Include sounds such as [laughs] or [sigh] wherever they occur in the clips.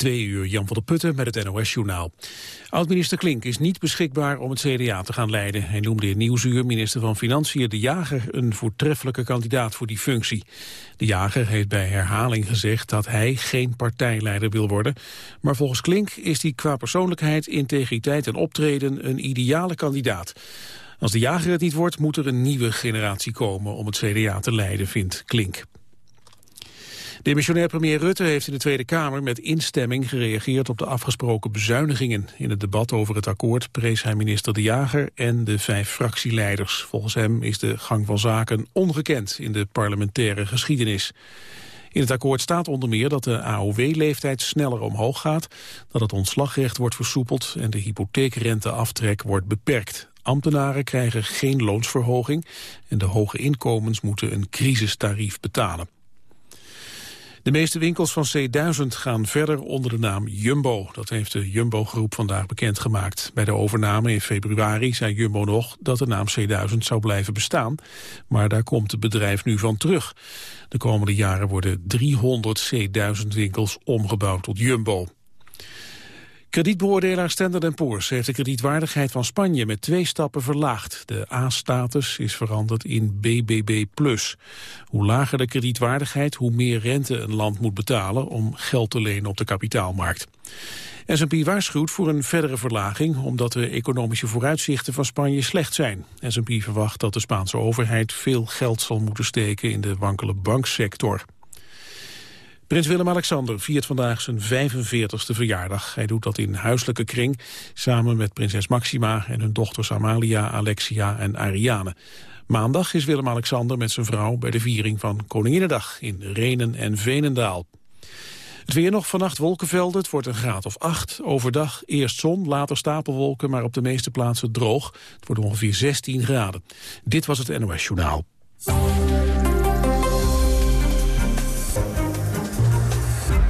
Twee uur, Jan van der Putten met het NOS-journaal. Oud-minister Klink is niet beschikbaar om het CDA te gaan leiden. Hij noemde in Nieuwsuur minister van Financiën De Jager een voortreffelijke kandidaat voor die functie. De Jager heeft bij herhaling gezegd dat hij geen partijleider wil worden. Maar volgens Klink is hij qua persoonlijkheid, integriteit en optreden een ideale kandidaat. Als de jager het niet wordt, moet er een nieuwe generatie komen om het CDA te leiden, vindt Klink. Demissionair premier Rutte heeft in de Tweede Kamer met instemming gereageerd op de afgesproken bezuinigingen. In het debat over het akkoord prees hij minister De Jager en de vijf fractieleiders. Volgens hem is de gang van zaken ongekend in de parlementaire geschiedenis. In het akkoord staat onder meer dat de AOW-leeftijd sneller omhoog gaat, dat het ontslagrecht wordt versoepeld en de hypotheekrenteaftrek wordt beperkt. Ambtenaren krijgen geen loonsverhoging en de hoge inkomens moeten een crisistarief betalen. De meeste winkels van C1000 gaan verder onder de naam Jumbo. Dat heeft de Jumbo-groep vandaag bekendgemaakt. Bij de overname in februari zei Jumbo nog dat de naam C1000 zou blijven bestaan. Maar daar komt het bedrijf nu van terug. De komende jaren worden 300 C1000 winkels omgebouwd tot Jumbo. Kredietbeoordelaar Standard Poor's heeft de kredietwaardigheid van Spanje met twee stappen verlaagd. De A-status is veranderd in BBB+. Hoe lager de kredietwaardigheid, hoe meer rente een land moet betalen om geld te lenen op de kapitaalmarkt. S&P waarschuwt voor een verdere verlaging omdat de economische vooruitzichten van Spanje slecht zijn. S&P verwacht dat de Spaanse overheid veel geld zal moeten steken in de wankele banksector. Prins Willem-Alexander viert vandaag zijn 45ste verjaardag. Hij doet dat in huiselijke kring, samen met prinses Maxima en hun dochters Amalia, Alexia en Ariane. Maandag is Willem-Alexander met zijn vrouw bij de viering van Koninginnedag in Renen en Venendaal. Het weer nog vannacht wolkenvelden, het wordt een graad of 8. Overdag eerst zon, later stapelwolken, maar op de meeste plaatsen droog. Het wordt ongeveer 16 graden. Dit was het NOS Journaal.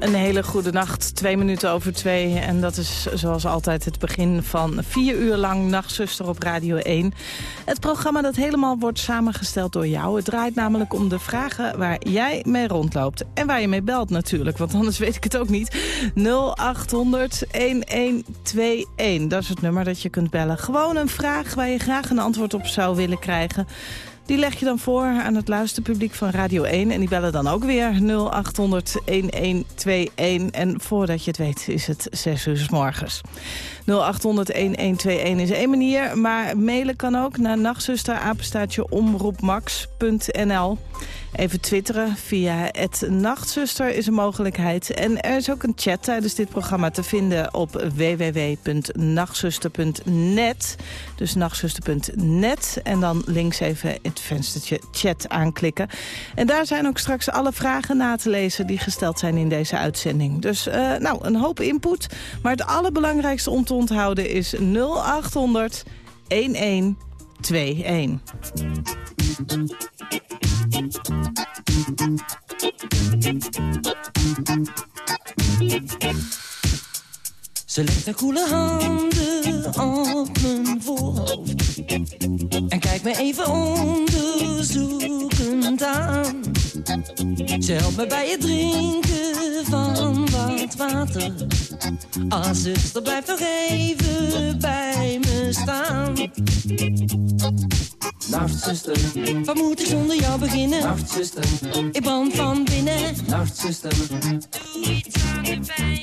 Een hele goede nacht, twee minuten over twee. En dat is zoals altijd het begin van vier uur lang Nachtzuster op Radio 1. Het programma dat helemaal wordt samengesteld door jou. Het draait namelijk om de vragen waar jij mee rondloopt. En waar je mee belt natuurlijk, want anders weet ik het ook niet. 0800 1121, dat is het nummer dat je kunt bellen. Gewoon een vraag waar je graag een antwoord op zou willen krijgen. Die leg je dan voor aan het luisterpubliek van Radio 1. En die bellen dan ook weer 0800-1121. En voordat je het weet is het 6 uur s morgens. 0800-1121 is één manier. Maar mailen kan ook naar nachtzusterapenstaatje omroepmax.nl. Even twitteren via het Nachtzuster is een mogelijkheid. En er is ook een chat tijdens dit programma te vinden op www.nachtzuster.net. Dus nachtzuster.net. En dan links even het venstertje chat aanklikken. En daar zijn ook straks alle vragen na te lezen die gesteld zijn in deze uitzending. Dus uh, nou, een hoop input. Maar het allerbelangrijkste om te onthouden is 0800 1121. Ze legt haar koele handen op mijn voorhoofd kijkt me even onderzoekend aan Ze helpt me bij het drinken van wat water Ah, zuster, blijf nog even bij me staan Nachtzuster, wat moet ik zonder jou beginnen? Nachtzuster, ik brand van binnen. Nachtzuster, doe iets aan de pijn.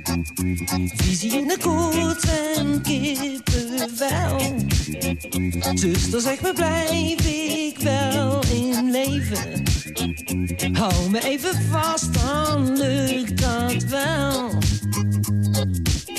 Visie koorts en kippenvel. Zuster, zeg me, blijf ik wel in leven? Hou me even vast, dan lukt dat wel.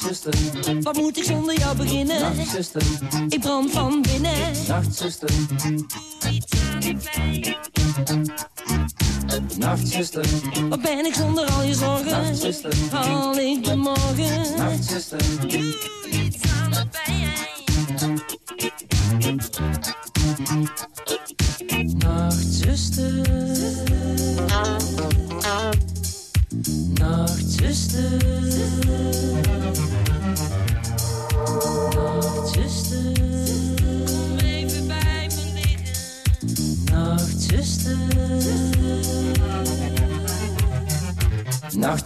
Nachtzuster, wat moet ik zonder jou beginnen? Nachtzuster, ik brand van binnen. Nachtzuster, doe iets aan de pijn. Nachtzuster, wat ben ik zonder al je zorgen? Nachtzuster, haal ik de morgen? Nachtzuster, doe iets aan de pijn.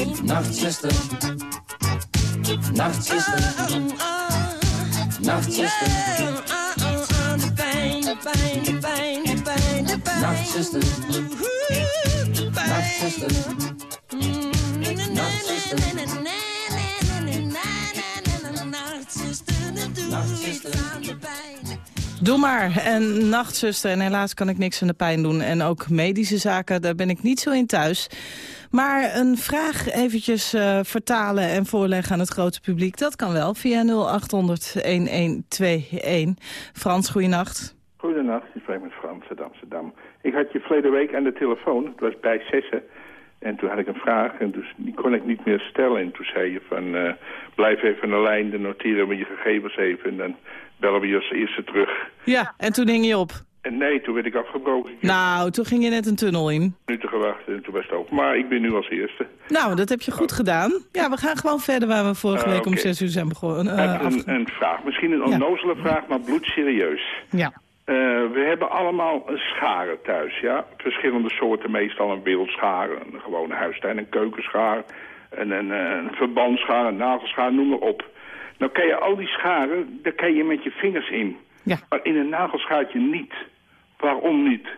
Nachtzuster, Nachtzuster, Nachtzuster. Nachtzuster, Nachtzuster, Doe maar. En nachtzuster. En helaas kan ik niks aan de pijn doen. En ook medische zaken, daar ben ik niet zo in thuis. Maar een vraag eventjes eh, vertalen en voorleggen aan het grote publiek... dat kan wel via 0800-1121. Frans, goeienacht. Goedenacht, ik spreek met Frans uit Amsterdam. Ik had je verleden week aan de telefoon, het was bij Zessen. En toen had ik een vraag en dus die kon ik niet meer stellen. En toen zei je van, eh, blijf even aan de lijn, dan noteren we je gegevens even... en dan bellen we je als eerste terug. Ja, en toen hing je op. En nee, toen werd ik afgebroken. Nou, toen ging je net een tunnel in. minuten gewacht en toen was het open. Maar ik ben nu als eerste. Nou, dat heb je goed gedaan. Ja, we gaan gewoon verder waar we vorige Ah, week om zes uur zijn begonnen. Eh, afge- een, een vraag, misschien een Ja. onnozele vraag, maar bloedserieus. Ja. Eh, we hebben allemaal scharen thuis, ja. Verschillende soorten, meestal een wildschaar, een gewone huistuin, een keukenschaar, een, een, een verbandschaar, een nagelschaar, noem maar op. Nou kan je al die scharen, daar kan je met je vingers in. Ja. Maar in een nagelschaartje niet. Waarom niet?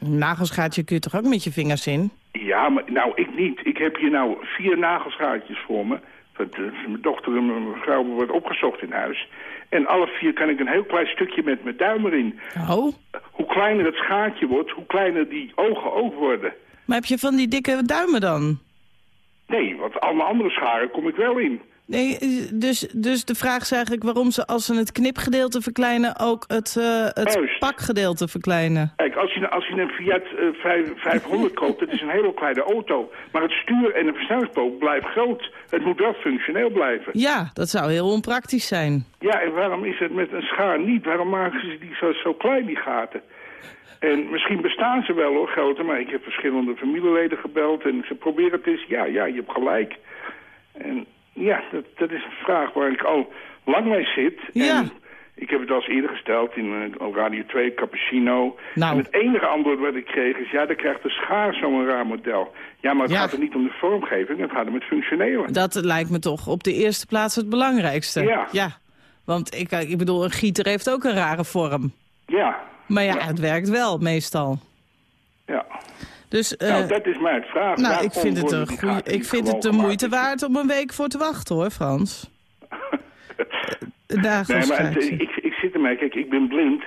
Een nagelschaartje kun je toch ook met je vingers in? Ja, maar nou, ik niet. Ik heb hier nou vier nagelschaartjes voor me. Eh, mijn dochter en mijn vrouw wordt opgezocht in huis. En alle vier kan ik een heel klein stukje met mijn duim erin. Oh, Hoe kleiner het schaartje wordt, hoe kleiner die ogen ook worden. maar heb je van die dikke duimen dan? Nee, want alle andere scharen kom ik wel in. Nee, dus, dus de vraag is eigenlijk waarom ze als ze het knipgedeelte verkleinen... ook het, eh, het Juist. pakgedeelte verkleinen. Kijk, als je, als je een Fiat eh, vijf- 500 koopt, dat is een hele kleine auto. Maar het stuur en de versnellingspook blijft groot. Het moet wel functioneel blijven. Ja, dat zou heel onpraktisch zijn. Ja, en waarom is het met een schaar niet? Waarom maken ze die zo, zo klein, die gaten? En misschien bestaan ze wel hoor, grote, maar ik heb verschillende familieleden gebeld en ze proberen het eens. Ja, ja, je hebt gelijk. En ja, dat, dat is een vraag waar ik al lang mee zit. Ja. En ik heb het al eens eerder gesteld in eh, Radio 2, Cappuccino. Nou. En het enige antwoord wat ik kreeg is, ja, dan krijgt de schaar zo'n raar model. Ja, maar het Ja. gaat er niet om de vormgeving, het gaat om het functionele. Dat lijkt me toch op de eerste plaats het belangrijkste. Ja. ja. Want ik, ik bedoel, een gieter heeft ook een rare vorm. Ja, Maar ja, Ja. het werkt wel, meestal. ja. Dus eh, nou, dat is mijn vraag. nou, ik vind het, een goeie, ik vind het de moeite waard om een week voor te wachten, hoor, Frans. [laughs] Nee, maar het, Nagelschaartje. ik, ik zit ermee, kijk, ik ben blind.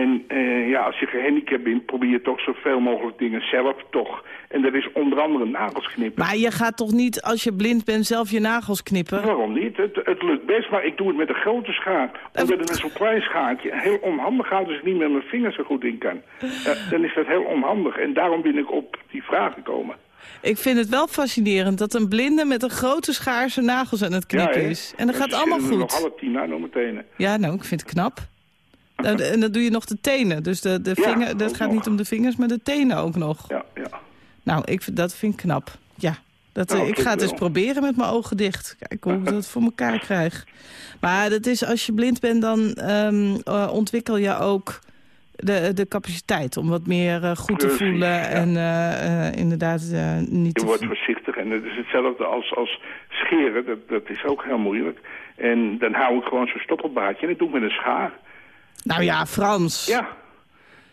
En eh, ja, als je gehandicapt bent, probeer je toch zoveel mogelijk dingen zelf toch. En dat is onder andere nagels knippen. Maar je gaat toch niet, als je blind bent, zelf je nagels knippen? Waarom niet? Het, het lukt best, maar ik doe het met een grote schaar. Omdat het met zo'n klein schaartje heel onhandig gaat als ik niet met mijn vingers er goed in kan. Eh, dan is dat heel onhandig. En daarom ben ik op die vraag gekomen. Ik vind het wel fascinerend dat een blinde met een grote schaar zijn nagels aan het knippen is. En dat gaat allemaal eh, goed. Nog alle tien nou meteen. Ja, nou, ik vind het knap. En dan doe je nog de tenen. Dus de, de Ja, vinger, dat gaat nog. niet om de vingers, maar de tenen ook nog. Ja, ja. Nou, ik, dat vind ik knap. Ja. Dat, Nou, eh, ik ga het eens proberen met mijn ogen dicht. Kijken hoe ik [laughs] dat voor elkaar krijg. Maar dat is, als je blind bent, dan ehm, eh, ontwikkel je ook de, de capaciteit om wat meer eh, goed te Precies, voelen. ja. En inderdaad niet Je wordt voorzichtig en het is hetzelfde als, als scheren. Dat, dat is ook heel moeilijk. En dan hou ik gewoon zo'n stoppelbaardje en dat doe ik met een schaar. Nou ja, Frans. Ja.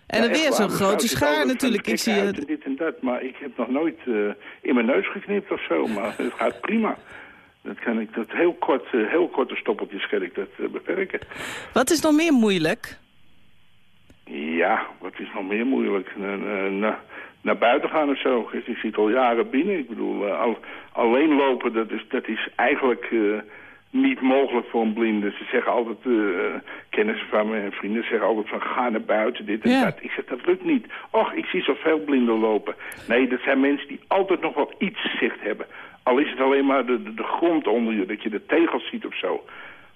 en dan weer zo'n grote schaar natuurlijk. Ik zie het. dit en dat, maar ik heb nog nooit eh, in mijn neus geknipt of zo. Maar het gaat prima. Dat kan ik, dat heel, kort, eh, heel korte stoppeltjes kan ik dat eh, beperken. Wat is nog meer moeilijk? Ja, wat is nog meer moeilijk? Na- na- na- naar buiten gaan of zo. Je zit al jaren binnen. Ik bedoel, al, alleen lopen, dat is, dat is eigenlijk niet mogelijk voor een blinde. Ze zeggen altijd, eh kennissen van me en vrienden zeggen altijd van ga naar buiten, dit en Ja. dat. Ik zeg, dat lukt niet. Och, ik zie zoveel blinden lopen. Nee, dat zijn mensen die altijd nog wel iets zicht hebben. Al is het alleen maar de, de, de grond onder je, dat je de tegels ziet of zo.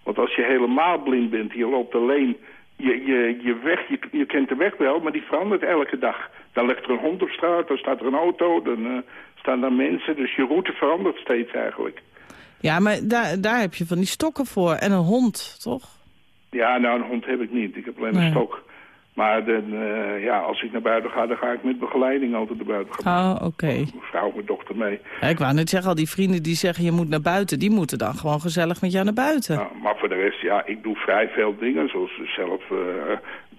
Want als je helemaal blind bent, je loopt alleen, je, je, je weg, je, je kent de weg wel, maar die verandert elke dag. Dan ligt er een hond op straat, dan staat er een auto, dan eh, staan daar mensen. Dus je route verandert steeds eigenlijk. Ja, maar daar, daar heb je van die stokken voor. En een hond, toch? Ja, nou, een hond heb ik niet. Ik heb alleen Nee. een stok. Maar dan, ja, als ik naar buiten ga, dan ga ik met begeleiding altijd naar buiten gaan. Oh, oké. Mijn vrouw, mijn dochter mee. Ja, ik wou net zeggen, al die vrienden die zeggen je moet naar buiten... die moeten dan gewoon gezellig met jou naar buiten. Nou, maar voor de rest, ja, ik doe vrij veel dingen. Zoals zelf eh,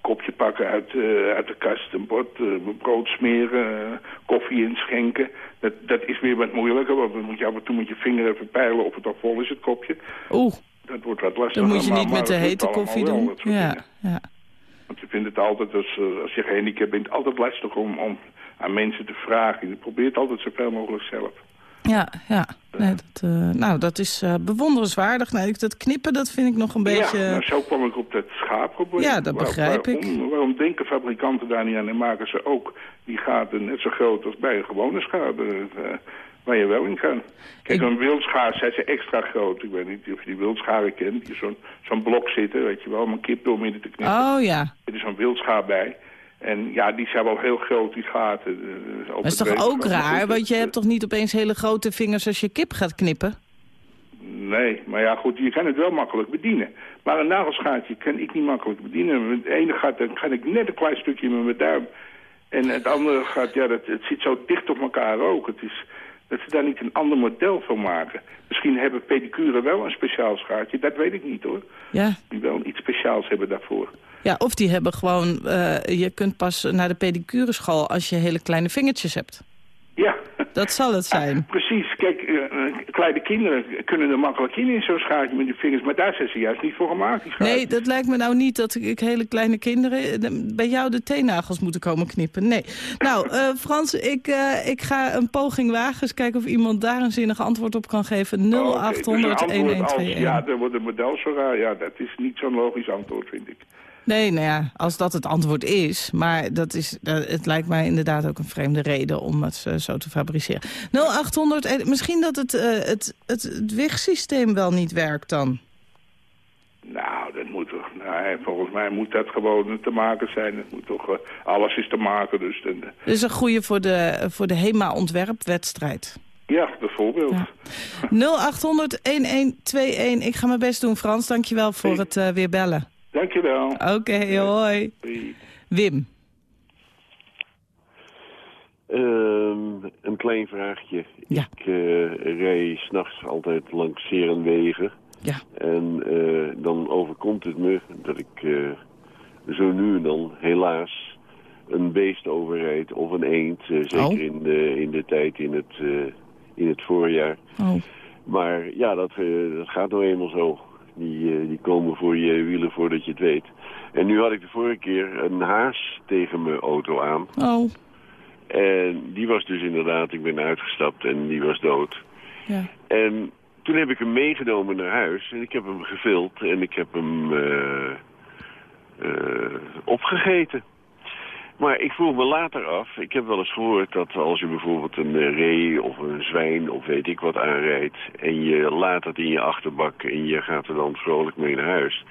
kopje pakken uit, eh, uit de kast, een bord, eh, brood smeren, eh, koffie inschenken. Dat, dat is weer wat moeilijker, want dan moet je af en toe met je vinger even peilen of het al vol is, het kopje. Oeh, Dat wordt wat lastiger. dan moet je niet met de hete koffie doen. Ja, dingen. ja. Want je vindt het altijd, als, als je gehandicapt bent, altijd lastig om, om aan mensen te vragen. Je probeert altijd zoveel mogelijk zelf. Ja, ja. Nee, dat, eh, nou, dat is eh, bewonderenswaardig. Ik- dat knippen, dat vind ik nog een beetje... Ja, nou, zo kwam ik op dat schaapprobleem. Ja, dat Waar- begrijp ik. waarom, denken fabrikanten daar niet aan en maken ze ook die gaten net zo groot als bij een gewone schaar, eh, waar je wel in kan. Kijk, Ik- een wildschaar zijn ze extra groot. Ik weet niet of je die wildscharen kent, die zo'n zo'n blok zitten, weet je wel, om een kip door midden te knippen. Oh ja, Er is zo'n wildschaar bij. En ja, die zijn wel heel groot, die gaten. eh, dat is toch ook raar? Want je hebt toch niet opeens hele grote vingers als je kip gaat knippen? Nee, maar ja goed, je kan het wel makkelijk bedienen. Maar een nagelschaartje kan ik niet makkelijk bedienen. Met het ene gaat, dan ga ik net een klein stukje met mijn duim. En het andere gaat, ja, dat, het zit zo dicht op elkaar ook. Het is, dat ze daar niet een ander model van maken. Misschien hebben pedicure wel een speciaal schaartje, dat weet ik niet hoor. Ja. Die wel iets speciaals hebben daarvoor. Ja, of die hebben gewoon... eh, je kunt pas naar de pedicureschool als je hele kleine vingertjes hebt. Ja, Dat zal het zijn. precies. Kijk, eh, eh, kleine kinderen kunnen er makkelijk in in zo'n schaartje met die vingers. Maar daar zijn ze juist niet voor gemaakt. Nee, dat lijkt me nou niet dat ik hele kleine kinderen bij jou de teennagels moeten komen knippen. Nee. Nou, Frans, ik, ik ga een poging wagen. Eens kijken of iemand daar een zinnig antwoord op kan geven. Oh, oké. 0800 Dus een antwoord als, 1121. Ja, dan wordt het model zo raar. Ja, dat is niet zo'n logisch antwoord, vind ik. Nee, nou ja, als dat het antwoord is. Maar dat is, dat, het lijkt mij inderdaad ook een vreemde reden om het eh, zo te fabriceren. 0800, eh, misschien dat het, eh, het, het, het wegsysteem wel niet werkt dan. Nou, dat moet toch... Nou, volgens mij moet dat gewoon te maken zijn. Het moet toch... alles is te maken, dus... Dat is een goede voor de, voor de HEMA-ontwerpwedstrijd. ja, bijvoorbeeld. Ja. [laughs] 0800-1121. Ik ga mijn best doen, Frans. Dankjewel voor het weer bellen. Dankjewel. Oké, hoi. Doei. Wim. Ehm, een klein vraagje. Ja. Ik uh, rij s'nachts altijd langs Serenwegen. Ja. En eh, dan overkomt het me dat ik eh, zo nu en dan helaas een beest overrijd of een eend. eh, zeker Oh. in, de, in de tijd in het, eh, in het voorjaar. Oh. Maar ja, dat, dat gaat nou eenmaal zo. Die, eh, die komen voor je wielen voordat je het weet. En nu had ik de vorige keer een haas tegen mijn auto aan. Oh, En die was dus inderdaad, ik ben uitgestapt en die was dood. ja. En toen heb ik hem meegenomen naar huis en ik heb hem gevuld en ik heb hem eh, eh, opgegeten. Maar ik vroeg me later af, ik heb wel eens gehoord dat als je bijvoorbeeld een eh, ree of een zwijn of weet ik wat aanrijdt... en je laat het in je achterbak en je gaat er dan vrolijk mee naar huis...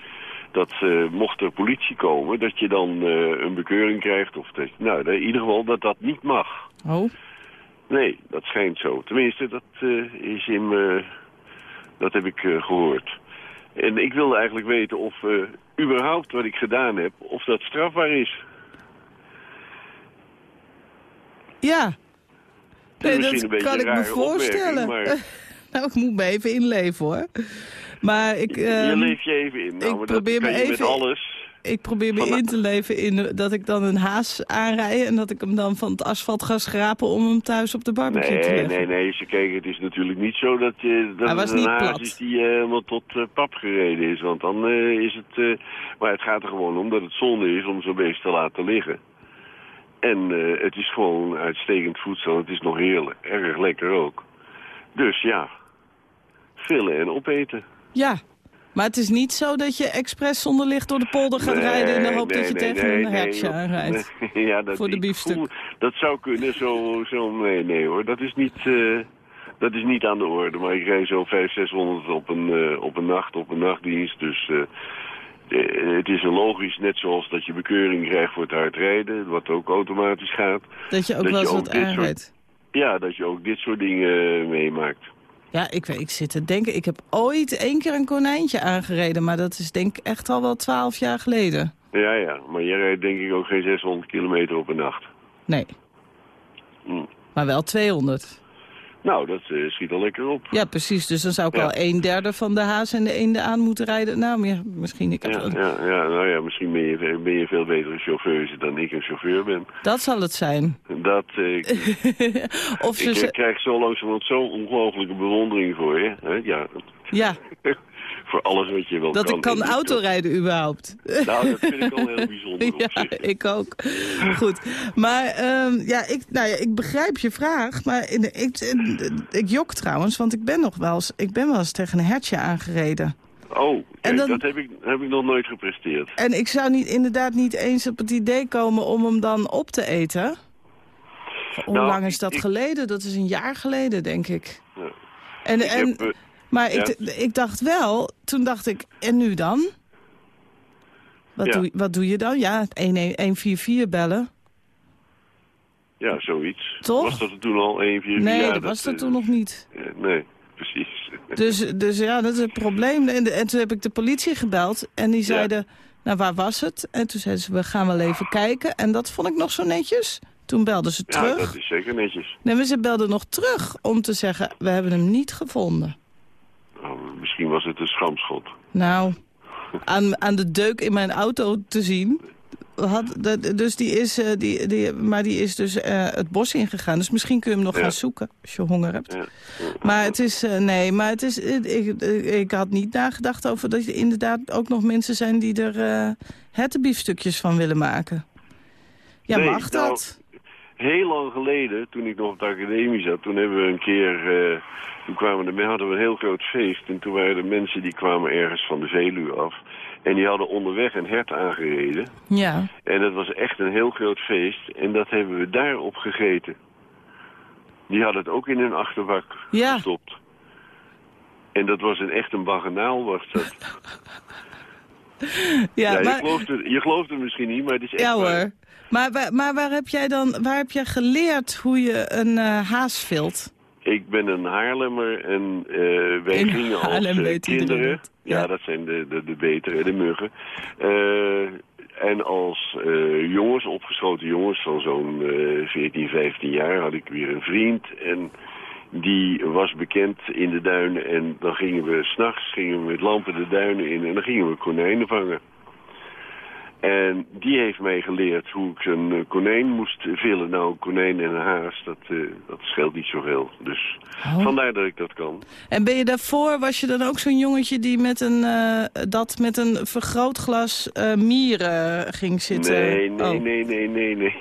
dat eh, mocht er politie komen, dat je dan eh, een bekeuring krijgt of dat, nou, in ieder geval dat dat niet mag. Oh, Nee, dat schijnt zo. Tenminste, dat is in dat heb ik eh, gehoord. En ik wilde eigenlijk weten of überhaupt wat ik gedaan heb, of dat strafbaar is. Ja. Nee, dat een kan ik me voorstellen. maar [laughs] nou, ik moet me even inleven, hoor. Maar ik, je ehm, leef je even in. Nou, ik maar probeer me even- met alles. ik probeer me in te leven in eh, dat ik dan een haas aanrij... en dat ik hem dan van het asfalt ga schrapen om hem thuis op de barbecue te leggen. nee, nee. Ze kijken, het is natuurlijk niet zo dat, je dat Hij het een niet haas plat. is die eh, helemaal tot eh, pap gereden is. Want dan eh, is het... eh, maar het gaat er gewoon om dat het zonde is om zo'n beest te laten liggen. En eh, het is gewoon uitstekend voedsel. Het is nog heel erg lekker ook. Dus ja, vullen en opeten. Ja, maar het is niet zo dat je expres zonder licht door de polder gaat Nee, rijden... in de hoop nee, dat je nee, tegen een dat- aanrijdt. [laughs] ja, dat, Voor de biefstuk. voel- dat zou kunnen, zo, zo nee, nee hoor. Dat is niet, eh, dat is niet aan de orde. Maar ik rijd zo 500, 600 op een, eh, op een nacht, op een nachtdienst. Dus eh, het is logisch, net zoals dat je bekeuring krijgt voor het hard rijden, wat ook automatisch gaat. Dat je ook dat wel eens wat soort- aanrijdt. Ja, dat je ook dit soort dingen eh, meemaakt. Ja, ik, weet, ik zit te denken. Ik heb ooit één keer een konijntje aangereden. Maar dat is denk ik echt al wel twaalf jaar geleden. Ja, ja, maar jij rijdt denk ik ook geen 600 kilometer op een nacht. Nee. Hm. Maar wel 200. Nou, dat eh, schiet al lekker op. Ja, precies. Dus dan zou ik Ja. wel een derde van de haas en de eende aan moeten rijden. Nou, meer, misschien. Ik Ja, ja, ja, nou ja, misschien ben je, ben je veel betere chauffeur dan ik een chauffeur ben. Dat zal het zijn. Dat, ik, [laughs] of ze... ik eh, krijg zo langzamerhand zo'n ongelofelijke bewondering voor je. Hè? Ja, ja, [laughs] voor alles wat je wel dat kan. ik kan En autorijden überhaupt. Nou, dat vind ik al heel [laughs] bijzonder op Ja, zich. ik ook. Goed. Maar ehm, ja, ik, nou ja, ik begrijp je vraag. Maar in, ik, ik, ik jok trouwens, want ik ben nog wel eens, ik ben wel eens tegen een hertje aangereden. Oh, kijk, dan- dat heb ik, heb ik nog nooit gepresteerd. En ik zou niet, inderdaad niet eens op het idee komen om hem dan op te eten. Hoe Nou, lang is dat ik- geleden? Dat is een jaar geleden, denk ik. Ja. En, Ik en, heb, eh, maar ja. ik, ik dacht wel, toen dacht ik, en nu dan? Wat, Ja. doe, wat doe je dan? Ja, 144 bellen. ja, zoiets. Toch? Was dat toen al 1, 4, Nee, ja, dat was dat eh, toen nog niet. nee, precies. [laughs] Dus, dus ja, dat is het probleem. En, en toen heb ik de politie gebeld en die zeiden, nou waar was het? En toen zeiden ze, we gaan wel even kijken. En dat vond ik nog zo netjes. Toen belden ze Ja, terug. dat is zeker netjes. Nee, maar ze belden nog terug om te zeggen, we hebben hem niet gevonden. Nou, misschien was het een schamschot. Nou, aan, aan de deuk in mijn auto te zien. Had, dat, dus die is, eh, die, die, maar die is dus eh, het bos ingegaan. Dus misschien kun je hem nog Ja. gaan zoeken als je honger hebt. Ja. Maar het is, eh, nee, maar het is, ik, ik, had niet nagedacht over dat er inderdaad ook nog mensen zijn die er eh hertenbiefstukjes van willen maken. Ja, Nee, mag nou, dat? Heel lang geleden, toen ik nog op de academie zat, toen hebben we een keer, eh, toen kwamen er, hadden we een heel groot feest. En toen waren er mensen die kwamen ergens van de Veluwe af. En die hadden onderweg een hert aangereden. Ja. En dat was echt een heel groot feest. En dat hebben we daarop gegeten. Die hadden het ook in hun achterbak Ja. gestopt. En dat was een echt een baganaal, was dat. [laughs] Ja, Ja, je, maar, gelooft het, je gelooft het misschien niet, maar het is echt ja hoor. Maar, waar- maar waar heb jij dan, waar heb jij geleerd hoe je een eh, haas vilt? Ik ben een Haarlemmer en eh, wij In gingen als Haarlem eh, weet iedereen kinderen... Ja. Ja. dat zijn de, de, de betere, de muggen. Eh, en als eh, jongens, opgeschoten jongens van zo'n eh 14, 15 jaar... had ik weer een vriend en die was bekend in de duinen. En dan gingen we s'nachts gingen we met lampen de duinen in en dan gingen we konijnen vangen. En die heeft mij geleerd hoe ik een eh, konijn moest villen. Nou, een konijn en een haas, dat, eh, dat scheelt niet zoveel. Dus Oh. vandaar dat ik dat kan. En ben je daarvoor, was je dan ook zo'n jongetje die met een, eh, dat met een vergrootglas eh, mieren ging zitten? Nee, nee, Oh, nee, nee, nee, nee.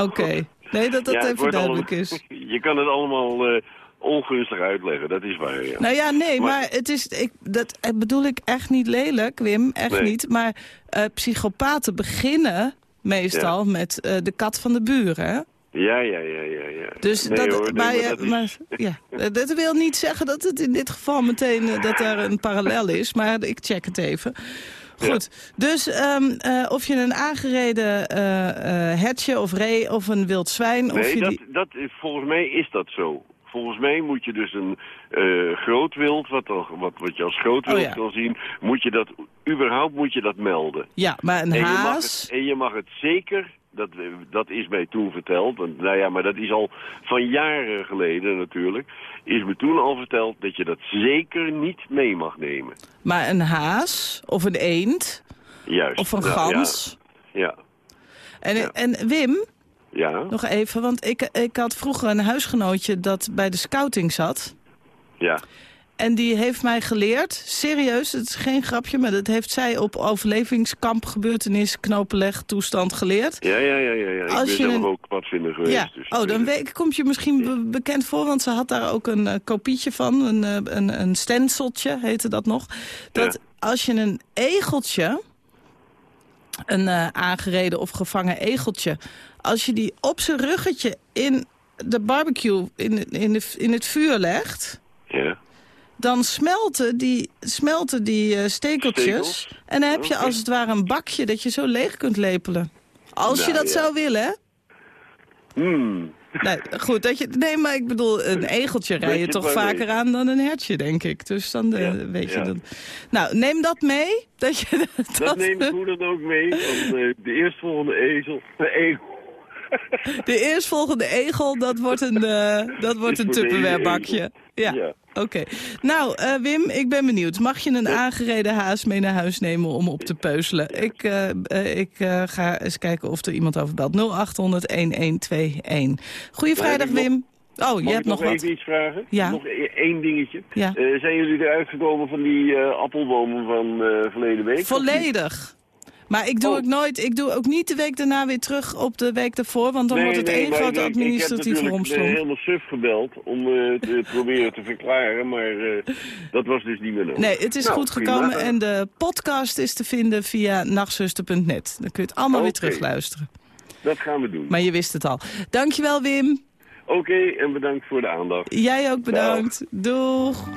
Oké. [laughs] Nee, dat dat Ja, even duidelijk allemaal- is. [laughs] Je kan het allemaal ongunstig uitleggen, dat is waar, ja. Nou ja, nee, Maar- maar, het is, ik, dat bedoel ik echt niet lelijk, Wim, echt Nee. niet. Maar eh, psychopaten beginnen meestal met eh, de kat van de buren? Ja, ja, ja, ja, ja. Dus Nee, dat, hoor, nee, maar, maar ja, dat is- maar ja, dat wil niet zeggen dat het in dit geval meteen eh, dat er een parallel is, maar ik check het even. Goed, dus ehm, eh, of je een aangereden eh, hertje of ree of een wild zwijn... of Nee, je dat, die... dat, volgens mij is dat zo. Volgens mij moet je dus een eh groot wild, wat, wat, wat je als groot Oh, wild ja. kan zien, moet je dat, überhaupt moet je dat melden. Ja, maar een En je, mag haas... het, en je mag het zeker, dat, dat is mij toen verteld, want, nou ja, maar dat is al van jaren geleden natuurlijk, is me toen al verteld dat je dat zeker niet mee mag nemen. Maar een haas of een eend Juist. of een Nou, gans... Ja, En, Ja. en Wim, ja, nog even, want ik, ik had vroeger een huisgenootje dat bij de scouting zat. ja. En die heeft mij geleerd, serieus, het is geen grapje... maar dat heeft zij op overlevingskamp, gebeurtenis, knopenleg, toestand geleerd. Ja, ja, ja, ja. ja. Ik Als ben je zelf een- ook padvinder geweest. Ja, Dus, oh, dan weet, komt je misschien be- bekend voor, want ze had daar ook een eh, kopietje van, een, eh, een, een heette dat nog. Dat als je een egeltje, een eh, aangereden of gevangen egeltje, als je die op zijn ruggetje in de barbecue, in, in, de, in het vuur legt, Ja. dan smelten die, smelten die eh, stekeltjes. Stekels? En dan heb je Oké. als het ware een bakje dat je zo leeg kunt lepelen. Als je Nou, dat ja. zou willen, hè? Hmm. Nee, goed, dat je, nee, maar ik bedoel, een egeltje rij je toch vaker aan dan een hertje, denk ik. Dus dan eh, Ja, weet je dat. Nou, neem dat mee. Dat je, dat, [laughs] Dat neem ik hoe dan ook mee, want eh, de eerstvolgende ezel... De egel. De eerstvolgende egel, dat wordt een, eh, dat wordt een voor deze Tupperware-bakje. Ja, Ja. oké. Nou, eh, Wim, ik ben benieuwd. Mag je een aangereden haas mee naar huis nemen om op te peuzelen? Ik, eh, ik ga eens kijken of er iemand over belt. 0800-1121. Goeie vrijdag, Wim. Oh, je hebt ik nog nog wat. even iets vragen? Ja. Nog e- één dingetje. Ja. Zijn jullie eruit gekomen van die appelbomen van verleden week? Volledig. Maar ik doe Oh. ook nooit, ik doe ook niet de week daarna weer terug op de week daarvoor, want dan Nee, wordt het nee, één grote administratieve Ik heb romslomp. eh, helemaal suf gebeld om eh, te [laughs] proberen te verklaren, maar eh, dat was dus niet meer nodig. Nee, het is Nou, goed prima. gekomen en de podcast is te vinden via nachtzuster.net. Dan kun je het allemaal weer terugluisteren. Dat gaan we doen. Maar je wist het al. Dankjewel Wim. Oké, en bedankt voor de aandacht. Jij ook bedankt. Doeg.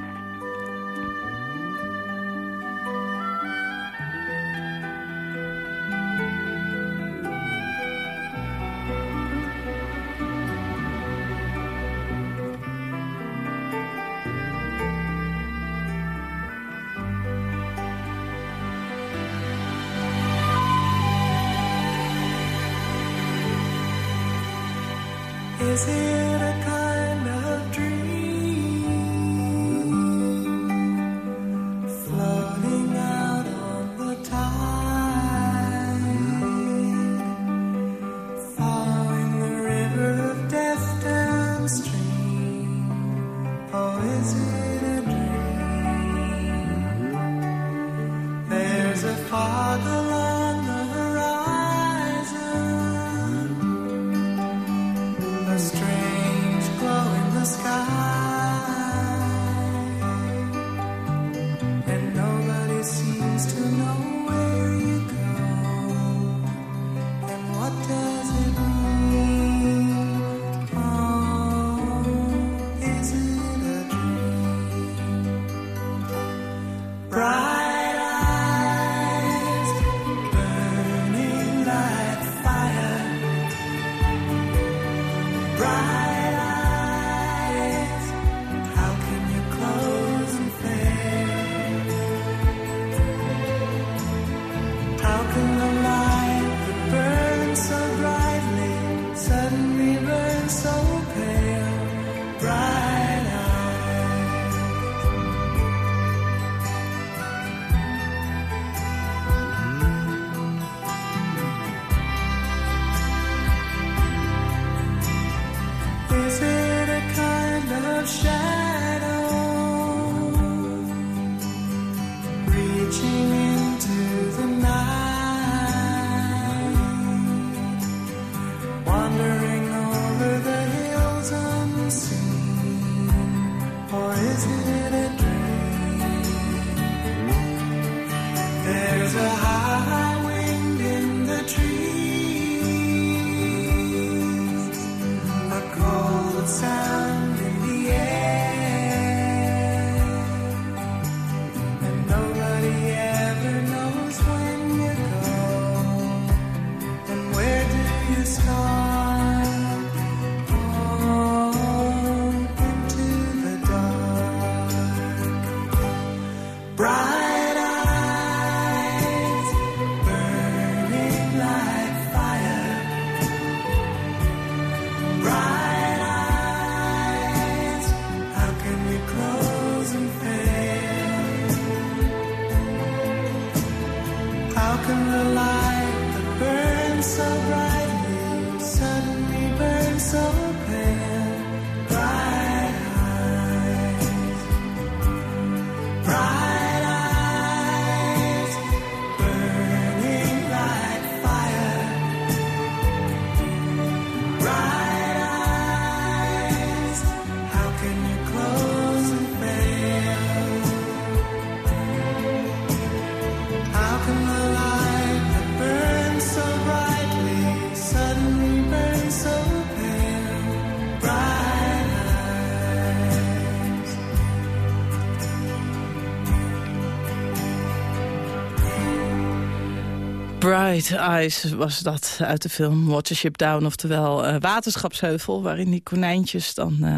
Bright Eyes was dat uit de film Watership Down. Oftewel eh, Waterschapsheuvel, waarin die konijntjes dan eh,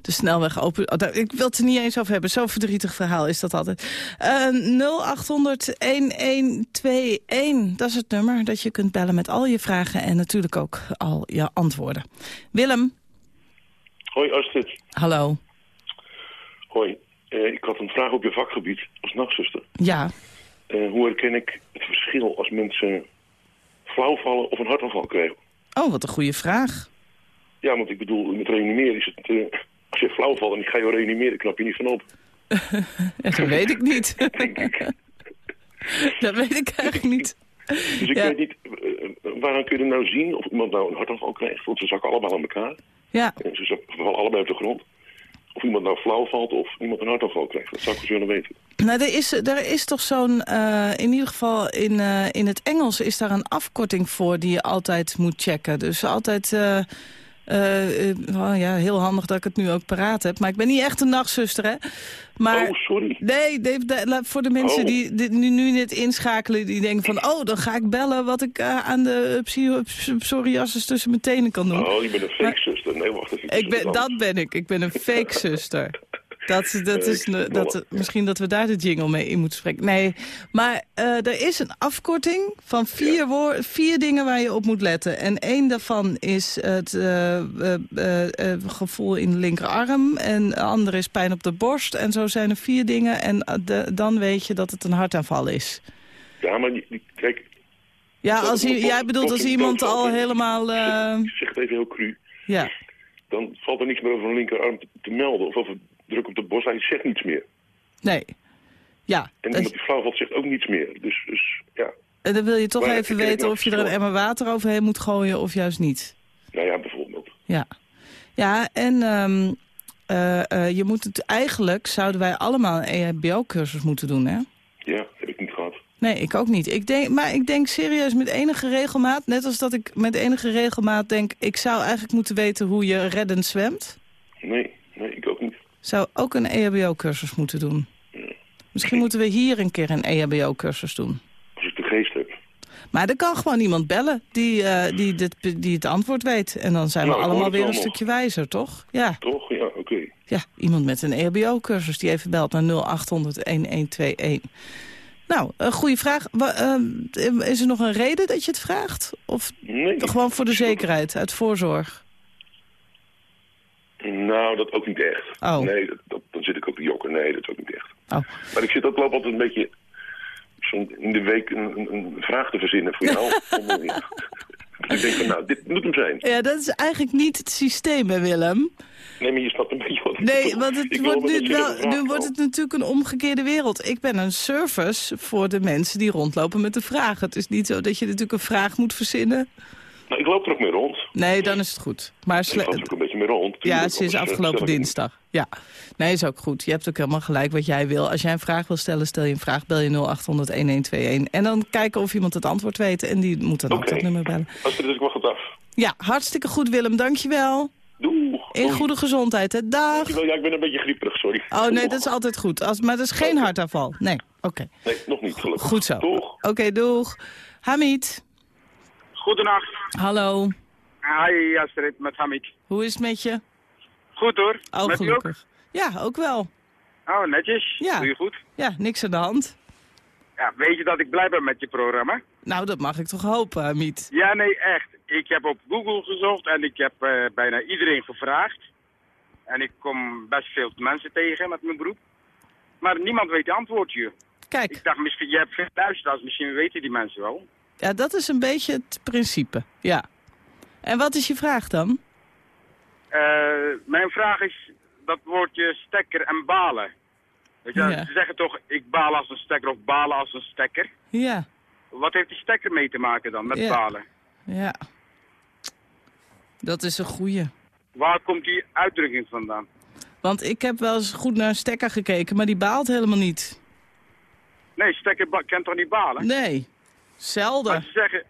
de snelweg open... Oh, ik wil het er niet eens over hebben. Zo'n verdrietig verhaal is dat altijd. Eh 0800-1121, dat is het nummer dat je kunt bellen met al je vragen... en natuurlijk ook al je antwoorden. Willem, Hoi Astrid. hallo. Hoi. Eh, ik had een vraag op je vakgebied als nachtzuster. Ja, Eh, hoe herken ik het verschil als mensen flauwvallen of een hartaanval krijgen? oh, wat een goede vraag. Ja, want ik bedoel, met reanimeren is het... eh, als je flauw valt en ik ga je reanimeren, knap je niet van op. [laughs] Dat weet ik niet. [laughs] dat weet ik eigenlijk niet. Dus ik Ja. weet niet, eh, waaraan kun je nou zien of iemand nou een hartaanval krijgt? Want ze zakken allemaal aan elkaar. Ja, En ze vallen allebei op de grond. Of iemand nou flauw valt of iemand een hartaanval krijgt. Dat zou ik dus willen weten. Nou, er is, er is toch zo'n, eh, in ieder geval in, eh, in het Engels is daar een afkorting voor die je altijd moet checken. Dus altijd, oh ja, heel handig dat ik het nu ook paraat heb. Maar ik ben niet echt een nachtzuster, hè. Maar, Oh, sorry. Nee, voor de mensen Oh. die dit nu, nu net inschakelen... die denken van, oh, dan ga ik bellen wat ik aan de psoriasis tussen mijn tenen kan doen. Oh, je bent een fake Ik ben, dat ben ik. Ik ben een fake zuster. Dat, dat Eh, is, snap dat, misschien dat we daar de jingle mee in moeten spreken. Nee, maar eh, er is een afkorting van vier, vier dingen waar je op moet letten. En één daarvan is het eh, eh, eh, eh, gevoel in de linkerarm. En de andere is pijn op de borst. En zo zijn er vier dingen. En eh, de- dan weet je dat het een hartaanval is. Ja, maar die, kijk, Ja, als jij bedoelt als iemand al helemaal... eh, ik zeg het even heel cru. Ja, Dan valt er niets meer over een linkerarm te, te melden. Of over druk op de borst. Hij zegt niets meer. nee. Ja, En dat- die flauw valt zegt ook niets meer. Dus, dus ja. En dan wil je toch Maar even weten of je er een emmer water overheen moet gooien of juist niet. Nou ja, bijvoorbeeld. Ja, ja en ehm, eh, eh, je moet het eigenlijk, zouden wij allemaal een EHBO-cursus moeten doen, hè? Ja, heb ik niet. Nee, ik ook niet. Ik denk, maar ik denk serieus met enige regelmaat, net als dat ik met enige regelmaat denk... ik zou eigenlijk moeten weten hoe je reddend zwemt. Nee, nee, ik ook niet. Zou ook een EHBO-cursus moeten doen. Misschien moeten we hier een keer een EHBO-cursus doen. Als ik de geest heb. Maar er kan gewoon iemand bellen die, eh, die, dit, die het antwoord weet. En dan zijn we Nou, allemaal weer een stukje wijzer, toch? Ja, Toch? Ja, oké. ja iemand met een EHBO-cursus die even belt naar 0800-1121. Nou, een goede vraag. Ehm, is er nog een reden dat je het vraagt? Of Nee. gewoon voor de zekerheid, uit voorzorg? Nou, dat ook niet echt. Oh. Nee, dat, dat, dan zit ik ook te jokken. Nee, dat ook niet echt. Oh. Maar ik zit ook loop altijd een beetje in de week een, vraag te verzinnen voor jou. [laughs] Eh, [laughs] ik denk van, nou, dit moet hem zijn. Ja, dat is eigenlijk niet het systeem, Willem? Nee, maar je snapt een beetje wat Nee, want het wordt nu, wel, nu wordt het natuurlijk een omgekeerde wereld. Ik ben een service voor de mensen die rondlopen met de vraag. Het is niet zo dat je natuurlijk een vraag moet verzinnen. Nou, ik loop er ook mee rond. Nee, dan is het goed. Maar Ik loop er ook een beetje mee rond. ja, ze is eh, afgelopen dinsdag. Ja, nee, is ook goed. Je hebt ook helemaal gelijk wat jij wil. Als jij een vraag wil stellen, stel je een vraag, bel je 0800-1121. En dan kijken of iemand het antwoord weet. En die moet dan ook dat nummer bellen. Als er dus ik wacht het af. Ja, hartstikke goed Willem, dankjewel. Doeg. In goede gezondheid, hè. Dag. Ja, ik ben een beetje grieperig, sorry. Oh nee, dat is altijd goed. Als, maar dat is geen hartaanval. Nee, oké. Nee, nog niet, gelukkig. Goed zo. Doeg. Oké, doeg. Hamid, Goedenacht. hallo. Hi Astrid, met Hamid. Hoe is het met je? Goed hoor. Oh, met u ook? gelukkig. Ja, ook wel. Oh, netjes. Ja. Doe je goed? Ja, niks aan de hand. Ja, weet je dat ik blij ben met je programma? Nou, dat mag ik toch hopen, Hamid. Ja, nee, echt. Ik heb op Google gezocht en ik heb eh, bijna iedereen gevraagd. En ik kom best veel mensen tegen met mijn beroep. Maar niemand weet het antwoord hier. Kijk, Ik dacht, misschien, je hebt veel luisteraars, misschien weten die mensen wel. ja, dat is een beetje het principe. Ja. En wat is je vraag dan? Eh, mijn vraag is dat woordje stekker en balen. Weet je, Ja. Ze zeggen toch, ik baal als een stekker of balen als een stekker. Ja, Wat heeft die stekker mee te maken dan met Ja. balen? ja. Dat is een goeie. Waar komt die uitdrukking vandaan? Want ik heb wel eens goed naar een stekker gekeken, maar die baalt helemaal niet. Nee, stekker kent toch niet balen? Nee, Maar zelden. ze zeggen...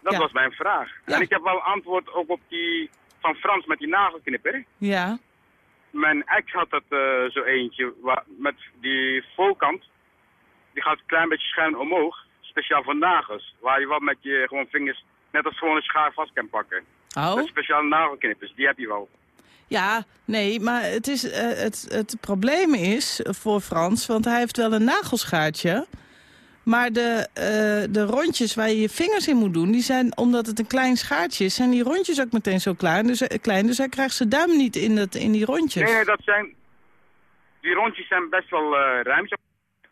Dat Ja. was mijn vraag. En ik heb wel antwoord ook op die van Frans met die nagelknipper. Ja, Mijn ex had dat eh, zo eentje waar, met die voorkant. Die gaat een klein beetje schuin omhoog. Speciaal voor nagels. Waar je wel met je gewoon vingers net als gewoon een schaar vast kan pakken. oh. Met speciale nagelknippers, die heb je wel. Ja, nee, maar het, is, eh, het, het probleem is voor Frans, want hij heeft wel een nagelschaartje. Maar de, eh, de rondjes waar je je vingers in moet doen, die zijn, omdat het een klein schaartje is, zijn die rondjes ook meteen zo klein. Dus, eh, klein, dus hij krijgt zijn duim niet in, dat, in die rondjes. Nee, nee, dat zijn... Die rondjes zijn best wel eh ruim. Zo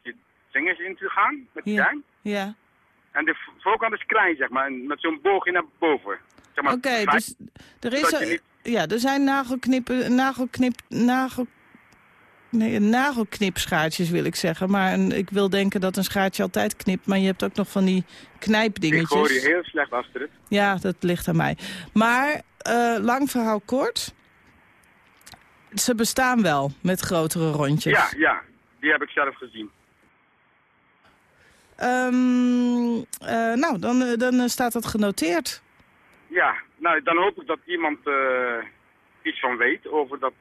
je vingers in te gaan met die Ja. duim. Ja, En de voorkant is klein, zeg maar. Met zo'n boogje naar boven. Zeg maar, oké, dus er is... niet- Ja, er zijn nagelknippen, nagelknip, nagel... Nee, nagelknipschaartjes wil ik zeggen. Maar een- ik wil denken dat een schaartje altijd knipt. Maar je hebt ook nog van die Ik knijpdingetjes. hoor je heel slecht, Astrid. Ja, dat ligt aan mij. Maar, eh, lang verhaal kort. Ze bestaan wel met grotere rondjes. Ja, ja. Die heb ik zelf gezien. Ehm, eh, nou, dan, eh, dan staat dat genoteerd. Ja, nou, dan hoop ik dat iemand iets van weet over dat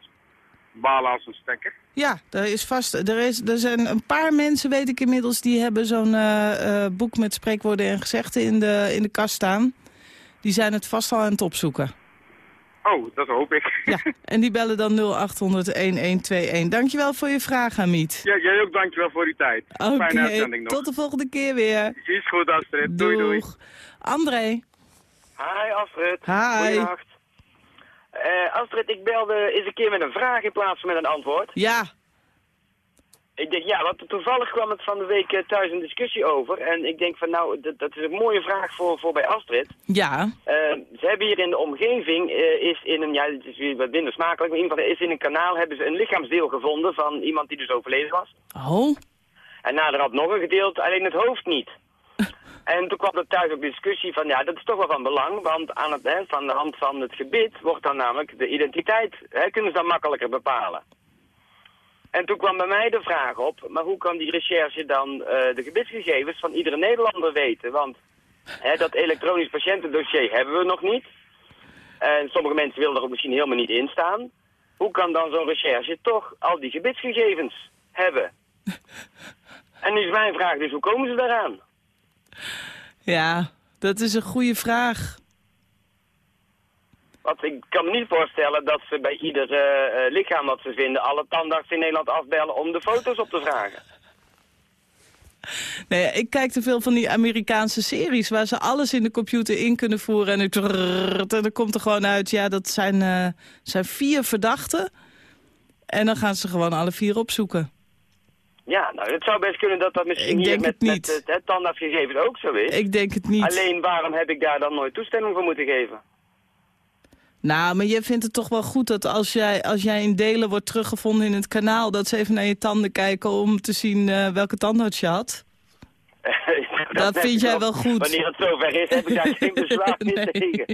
balen als een stekker. Ja, er is vast. Er, is, er zijn een paar mensen, weet ik inmiddels, die hebben zo'n eh, eh, boek met spreekwoorden en gezegden in de, in de kast staan. Die zijn het vast al aan het opzoeken. Oh, dat hoop ik. Ja, en die bellen dan 0800-1121. Dankjewel voor je vraag, Hamid. Ja, jij ook dankjewel voor die tijd. Oké, Fijne uitzending nog. tot de volgende keer weer. Is goed, Astrid. Doei, doei. Doeg. André. Hi Astrid. Hi. Goedenacht. Eh, Astrid, ik belde eens een keer met een vraag in plaats van met een antwoord. Ja, Ik denk, ja, want toevallig kwam het van de week eh, thuis een discussie over. En ik denk van, nou, dat, dat is een mooie vraag voor, voor bij Astrid. ja, Eh, ze hebben hier in de omgeving, is in een, ja, het is weer wat minder smakelijk, maar in ieder geval is in een kanaal hebben ze een lichaamsdeel gevonden van iemand die dus overleden was. oh, En naderhand nog een gedeelte, alleen het hoofd niet. En toen kwam er thuis ook discussie van, ja, dat is toch wel van belang, want aan het, hè, van de hand van het gebit wordt dan namelijk de identiteit, hè, kunnen ze dan makkelijker bepalen. En toen kwam bij mij de vraag op, maar hoe kan die recherche dan eh, de gebitsgegevens van iedere Nederlander weten? Want hè, dat elektronisch patiëntendossier hebben we nog niet. En sommige mensen willen er ook misschien helemaal niet in staan. Hoe kan dan zo'n recherche toch al die gebitsgegevens hebben? En nu is mijn vraag dus, hoe komen ze daaraan? Ja, dat is een goede vraag. Want ik kan me niet voorstellen dat ze bij ieder eh, lichaam wat ze vinden... alle tandarts in Nederland afbellen om de foto's op te vragen. Nee, ik kijk te veel van die Amerikaanse series... waar ze alles in de computer in kunnen voeren... en, het trrrrt, en dan komt er gewoon uit, ja, dat zijn, zijn vier verdachten... en dan gaan ze gewoon alle vier opzoeken. Ja, nou, het zou best kunnen dat dat misschien Ik denk met, het niet. met het, het tandartsgegevens ook zo is. Ik denk het niet. Alleen waarom heb ik daar dan nooit toestemming voor moeten geven? Nou, maar jij vindt het toch wel goed dat als jij, als jij in delen wordt teruggevonden in het kanaal... dat ze even naar je tanden kijken om te zien eh, welke tandarts je had? [laughs] Dat vind ik jij wel goed. Wanneer het zover is, heb ik daar [laughs] geen bezwaar Nee. tegen.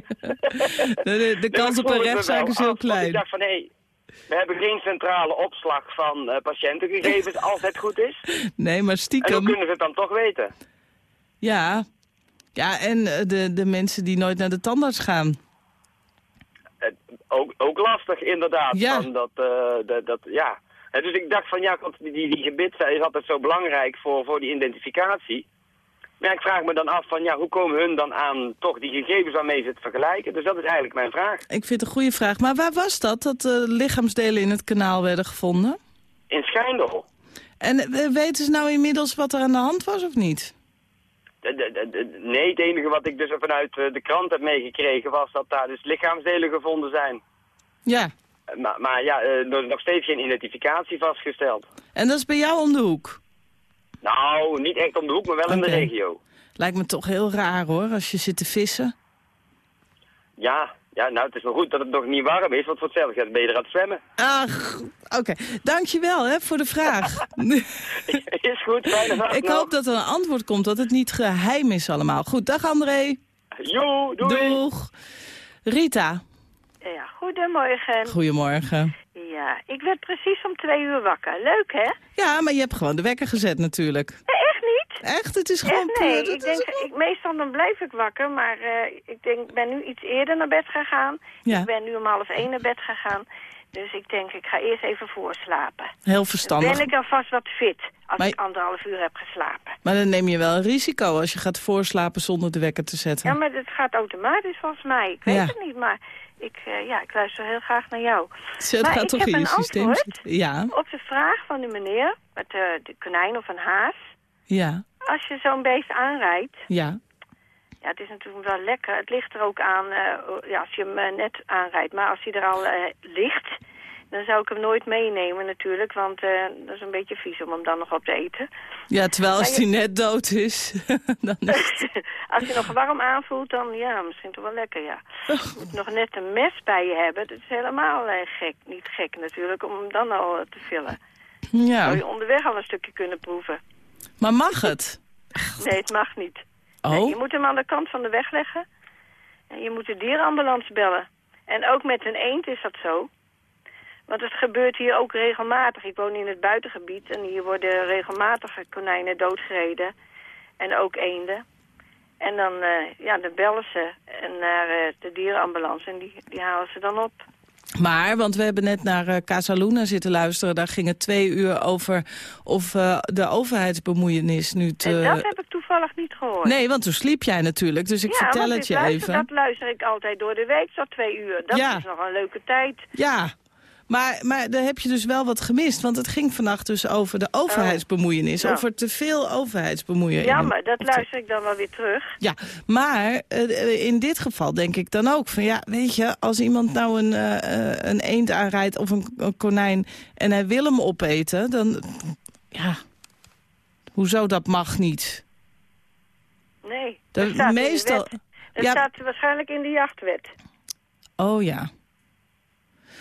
De, [laughs] de, de kans op ik een rechtszaak is heel Ik klein. dacht van, hé, we hebben geen centrale opslag van eh, patiëntengegevens [laughs] als het goed is. Nee, maar En hoe stiekem... kunnen ze het dan toch weten? Ja. Ja, en eh, de, de mensen die nooit naar de tandarts gaan. Ook, ook lastig, inderdaad. Ja. Van dat, eh, dat, dat, ja. Dus ik dacht van, ja, want die, die gebit is altijd zo belangrijk voor, voor die identificatie. Maar ja, ik vraag me dan af van, ja, hoe komen hun dan aan toch die gegevens waarmee ze het vergelijken? Dus dat is eigenlijk mijn vraag. Ik vind het een goede vraag. Maar waar was dat, dat eh, lichaamsdelen in het kanaal werden gevonden? In Schijndel. En eh, weten ze nou inmiddels wat er aan de hand was of niet? De- de- de- de- nee, het enige wat ik dus vanuit eh, de krant heb meegekregen was dat daar dus lichaamsdelen gevonden zijn. Ja. Maar, maar ja, er is nog steeds geen identificatie vastgesteld. En dat is bij jou om de hoek? Nou, niet echt om de hoek, maar wel in de regio. Lijkt me toch heel raar hoor, als je zit te vissen. Ja, ja, nou, het is wel goed dat het nog niet warm is, want voor hetzelfde geld ben je er aan het zwemmen. Ach, oké. Dankjewel hè, voor de vraag. [laughs] is goed, fijne nacht Ik nog. hoop dat er een antwoord komt, dat het niet geheim is allemaal. Goed, dag André. Jo, doei. Doeg. Rita, Ja, goedemorgen. goedemorgen. Ja, ik werd precies om twee uur wakker. Leuk, hè? Ja, maar je hebt gewoon de wekker gezet natuurlijk. Echt niet? Echt? Het is gewoon... Echt, nee. Ik denk, ik, meestal dan blijf ik wakker, maar eh, ik denk, ben nu iets eerder naar bed gegaan. Ja. Ik ben nu om half één naar bed gegaan. Dus ik denk, ik ga eerst even voorslapen. Heel Dan verstandig. ben ik alvast wat fit als Maar- ik anderhalf uur heb geslapen. Maar dan neem je wel een risico als je gaat voorslapen zonder de wekker te zetten. Ja, maar het gaat automatisch volgens mij. Ik weet Ja. het niet, maar ik, eh, ja, ik luister heel graag naar jou. Zo, het maar gaat ik toch heb in je systeem zitten. Ja, op de vraag van de meneer met eh, de konijn of een haas. ja, Als je zo'n beest aanrijdt, ja. ja, het is natuurlijk wel lekker. Het ligt er ook aan eh, ja, als je hem net aanrijdt. Maar als hij er al ligt, dan zou ik hem nooit meenemen natuurlijk. Want eh, dat is een beetje vies om hem dan nog op te eten. Ja, terwijl als je- net dood is, [laughs] dan is het... [laughs] als je nog warm aanvoelt, dan ja, misschien toch wel lekker, ja. Je moet nog net een mes bij je hebben. Dat is helemaal eh, gek. Niet gek natuurlijk, om hem dan al eh, te vullen. Zou Ja, je onderweg al een stukje kunnen proeven. maar mag het? [laughs] Nee, het mag niet. Nee, je Oh, moet hem aan de kant van de weg leggen. En je moet de dierenambulance bellen. En ook met een eend is dat zo. Want het gebeurt hier ook regelmatig. Ik woon in het buitengebied en hier worden regelmatig konijnen doodgereden. En ook eenden. En dan, eh, ja, dan bellen ze en naar eh, de dierenambulance en die, die halen ze dan op. maar, want we hebben net naar uh, Casaluna zitten luisteren. Daar ging het twee uur over of eh, de overheidsbemoeienis nu te... En dat heb ik toevallig niet gehoord. Nee, want toen sliep jij natuurlijk, dus ik ja, vertel het je luister, even. Dat luister ik altijd door de week, zo twee uur. Dat Ja. is nog een leuke tijd. Ja, maar, maar daar heb je dus wel wat gemist. Want het ging vannacht dus over de overheidsbemoeienis. Ja. Over te veel overheidsbemoeien. Ja, maar dat luister ik dan wel weer terug. Ja, maar eh, in dit geval denk ik dan ook van... ja, weet je, als iemand nou een, eh, eh, een eend aanrijdt of een, een konijn... en hij wil hem opeten, dan... ja, hoezo dat mag niet? Nee, Dat dat staat meestal-. Dat Ja. staat waarschijnlijk in de jachtwet. Oh ja.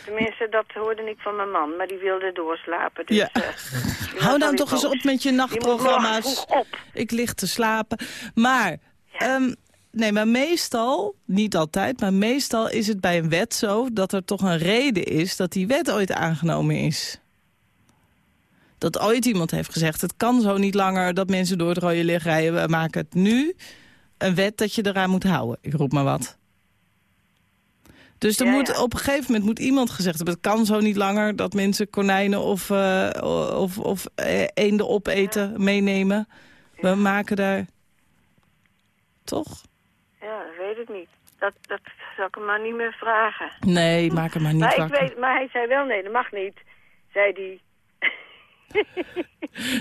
Tenminste, dat hoorde ik van mijn man, maar die wilde doorslapen. Dus, Ja. eh, [laughs] Hou dan toch eens op met je nachtprogramma's. op. Ik lig te slapen. Maar, ehm, nee, maar meestal, niet altijd, maar meestal is het bij een wet zo... dat er toch een reden is dat die wet ooit aangenomen is. Dat ooit iemand heeft gezegd, het kan zo niet langer dat mensen door het rode licht rijden. We maken het nu een wet dat je eraan moet houden. Ik roep maar wat. Dus er Ja, moet, ja. op een gegeven moment moet iemand gezegd hebben... het kan zo niet langer dat mensen konijnen of, eh, of, of eh, eenden opeten, meenemen. We maken daar... Toch? Ja, dat weet ik niet. Dat, dat zal ik hem maar niet meer vragen. Nee, maak hem maar niet maar, ik weet, maar hij zei wel, nee, dat mag niet. Zei hij.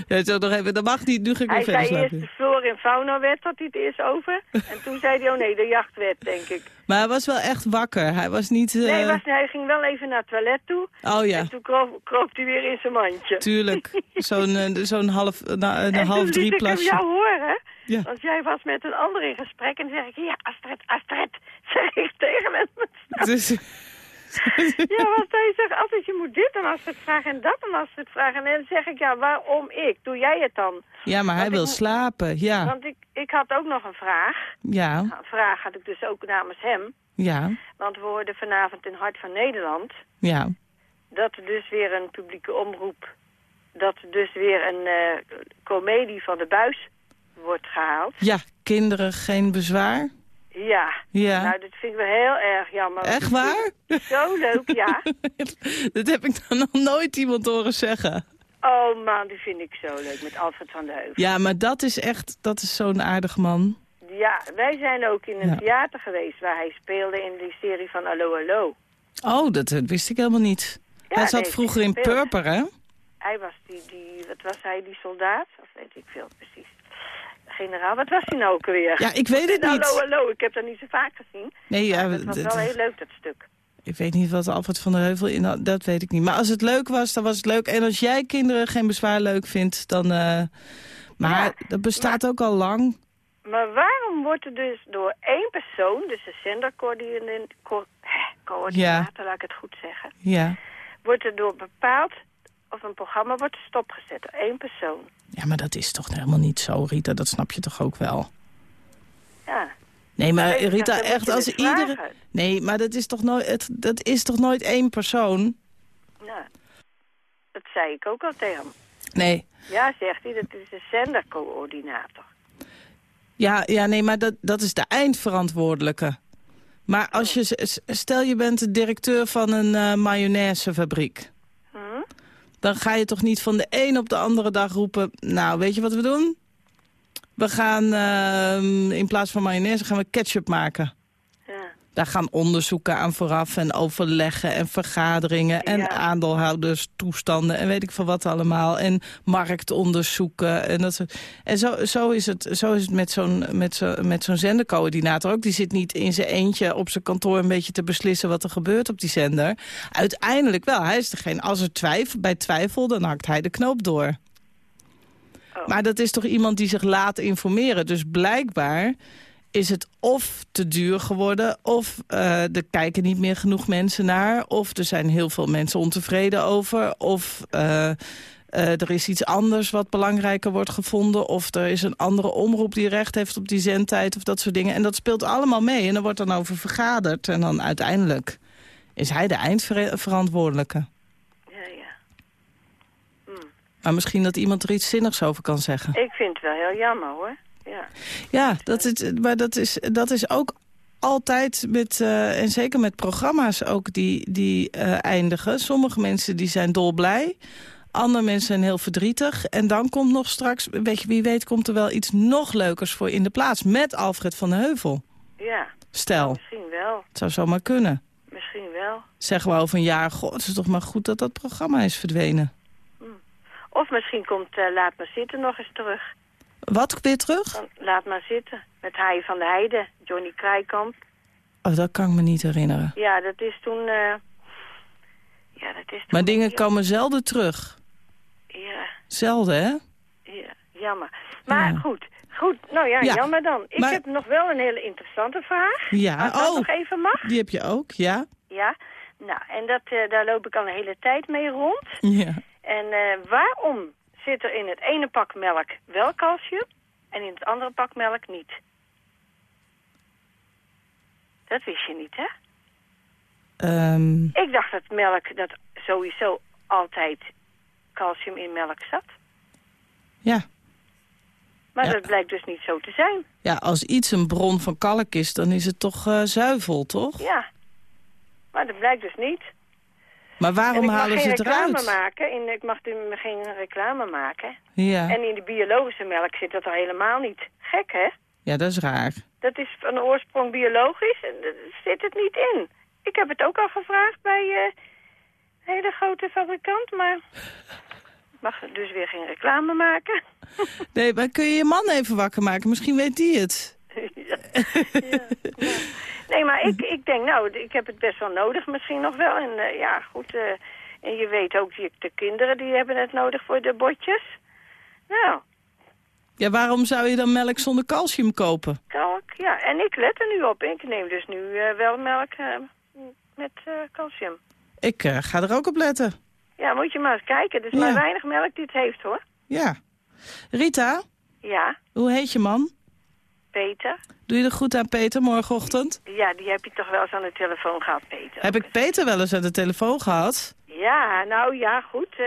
Ja, zo nog even, dat mag niet, nu ga ik Hij verder zei eerst de flora- en faunawet, had hij het eerst over. En toen zei hij, oh nee, de jachtwet, denk ik. Maar hij was wel echt wakker. Hij was niet... eh, Nee, was, hij ging wel even naar het toilet toe. Oh ja, En toen kroop, kroop hij weer in zijn mandje. tuurlijk. Zo'n eh, zo'n half, na, een en half toen drie liet ik hem plasje. jou horen. Ja. Want jij was met een ander in gesprek. En dan zeg ik, ja, Astrid, Astrid, [laughs] zeg ik tegen hem. Dus, [laughs] ja, want hij zegt altijd je moet dit en als het vragen en dat en als het vragen. En dan zeg ik, ja, waarom ik? Doe jij het dan? Ja, maar hij wil slapen. Ja, Want ik, ik had ook nog een vraag. ja, Een vraag had ik dus ook namens hem. ja, Want we hoorden vanavond in Hart van Nederland... ja. dat er dus weer een publieke omroep... dat er dus weer een eh komedie van de buis wordt gehaald. Ja, kinderen geen bezwaar. Ja. Ja. Nou, dat vind ik wel heel erg jammer. Echt waar? Zo leuk, ja. [laughs] Dat heb ik dan nog nooit iemand horen zeggen. Oh man, die vind ik zo leuk, met Alfred van der Heuvel. Ja, maar dat is echt, dat is zo'n aardig man. Ja, wij zijn ook in een Ja. theater geweest waar hij speelde in die serie van Allo Allo. Oh, dat eh, wist ik helemaal niet. Ja, hij zat nee, vroeger in. Purper, hè? Hij was die, die, wat was hij, die soldaat? Of weet ik veel precies. Generaal, wat was hij nou ook alweer? Ja, ik weet het In niet. Allo Allo, ik heb dat niet zo vaak gezien. Nee, ja, dat was wel heel leuk, dat stuk. ik weet niet wat Alfred van der Heuvel in dat weet ik niet. Maar als het leuk was, dan was het leuk. En als jij kinderen geen bezwaar leuk vindt, dan... eh, maar Ja, dat bestaat ook al lang. Maar waarom wordt er dus door één persoon, dus de zendercoördinator, co laat ik het goed zeggen, Ja. wordt er door bepaald of een programma wordt stopgezet door één persoon? ja, maar dat is toch helemaal niet zo, Rita. Dat snap je toch ook wel? Ja. Nee, maar Nee, Rita, echt als iedere... vragen. Nee, maar dat is toch nooit, het, dat is toch nooit één persoon? Nou, dat zei ik ook al tegen hem. Nee. Ja, zegt hij, dat is de zendercoördinator. Ja, ja nee, maar dat, dat is de eindverantwoordelijke. Maar als je, stel je bent de directeur van een eh mayonaisefabriek. Dan ga je toch niet van de een op de andere dag roepen... nou, weet je wat we doen? We gaan ehm, in plaats van mayonaise gaan we ketchup maken. Daar gaan onderzoeken aan vooraf en overleggen en vergaderingen... en Ja. aandeelhouderstoestanden en weet ik veel wat allemaal. En marktonderzoeken. En, dat soort- en zo, zo is het, zo is het met zo'n met zo, met zo'n zendercoördinator ook. Die zit niet in zijn eentje op zijn kantoor een beetje te beslissen... wat er gebeurt op die zender. Uiteindelijk wel. Hij is degene, als er twijfel, bij twijfel, dan hakt hij de knoop door. Oh. Maar dat is toch iemand die zich laat informeren. Dus blijkbaar is het of te duur geworden... of eh, er kijken niet meer genoeg mensen naar... of er zijn heel veel mensen ontevreden over... of eh, eh, er is iets anders wat belangrijker wordt gevonden... of er is een andere omroep die recht heeft op die zendtijd... of dat soort dingen. En dat speelt allemaal mee en er wordt dan over vergaderd. En dan uiteindelijk is hij de eindverantwoordelijke. Ja, ja. Maar misschien dat iemand er iets zinnigs over kan zeggen. Ik vind het wel heel jammer, hoor. Ja. Ja, dat is, maar dat is, dat is ook altijd met, eh, en zeker met programma's ook die, die eh, eindigen. Sommige mensen die zijn dolblij, andere mensen zijn heel verdrietig. En dan komt nog straks, weet je, wie weet komt er wel iets nog leukers voor in de plaats. Met Alfred van de Heuvel. Ja, Stel, misschien wel. het zou zomaar kunnen. Misschien wel. Zeggen we over een jaar, god, het is toch maar goed dat dat programma is verdwenen. Of misschien komt eh, Laat maar zitten nog eens terug. Wat, weer terug? Laat maar zitten. Met Hai van de Heide, Johnny Krijkamp. Oh, dat kan ik me niet herinneren. Ja, dat is toen... eh, ja, dat is toen... Maar dingen komen zelden terug. Ja, Zelden, hè? ja, jammer. Maar Ja. goed, goed. Nou ja, Ja, jammer dan. Ik maar- heb nog wel een hele interessante vraag. Ja, Als dat oh. nog even mag. Die heb je ook, ja? Ja. Nou, en dat, eh, daar loop ik al een hele tijd mee rond. Ja. En eh, waarom zit er in het ene pak melk wel calcium en in het andere pak melk niet? Dat wist je niet, hè? Ehm, Ik dacht dat melk, dat sowieso altijd calcium in melk zat. ja. Maar Ja. dat blijkt dus niet zo te zijn. ja, als iets een bron van kalk is, dan is het toch eh, zuivel, toch? Ja. Maar dat blijkt dus niet. Maar waarom ik mag halen ze geen het reclame eruit? maken. In, ik mag geen reclame maken. Ja. En in de biologische melk zit dat al helemaal niet. Gek, hè? ja, dat is raar. Dat is van oorsprong biologisch en daar zit het niet in. Ik heb het ook al gevraagd bij eh, een hele grote fabrikant, maar ik mag dus weer geen reclame maken. [laughs] Nee, maar kun je je man even wakker maken? Misschien weet die het. ja. Ja. [laughs] Nee, maar ik, ik denk, nou, ik heb het best wel nodig misschien nog wel. En eh, ja, goed, eh, en je weet ook, die, de kinderen die hebben het nodig voor de botjes. Nou, Ja, waarom zou je dan melk zonder calcium kopen? kalk, ja. En ik let er nu op. Ik neem dus nu eh, wel melk, met calcium. Ik ga er ook op letten. Ja, moet je maar eens kijken. Er is Ja. maar weinig melk die het heeft, hoor. Ja. Rita, Ja, hoe heet je man? Peter. Doe je er goed aan Peter morgenochtend? Ja, die heb je toch wel eens aan de telefoon gehad, Peter. Heb ik Peter wel eens aan de telefoon gehad? Ja, nou ja, goed. eh,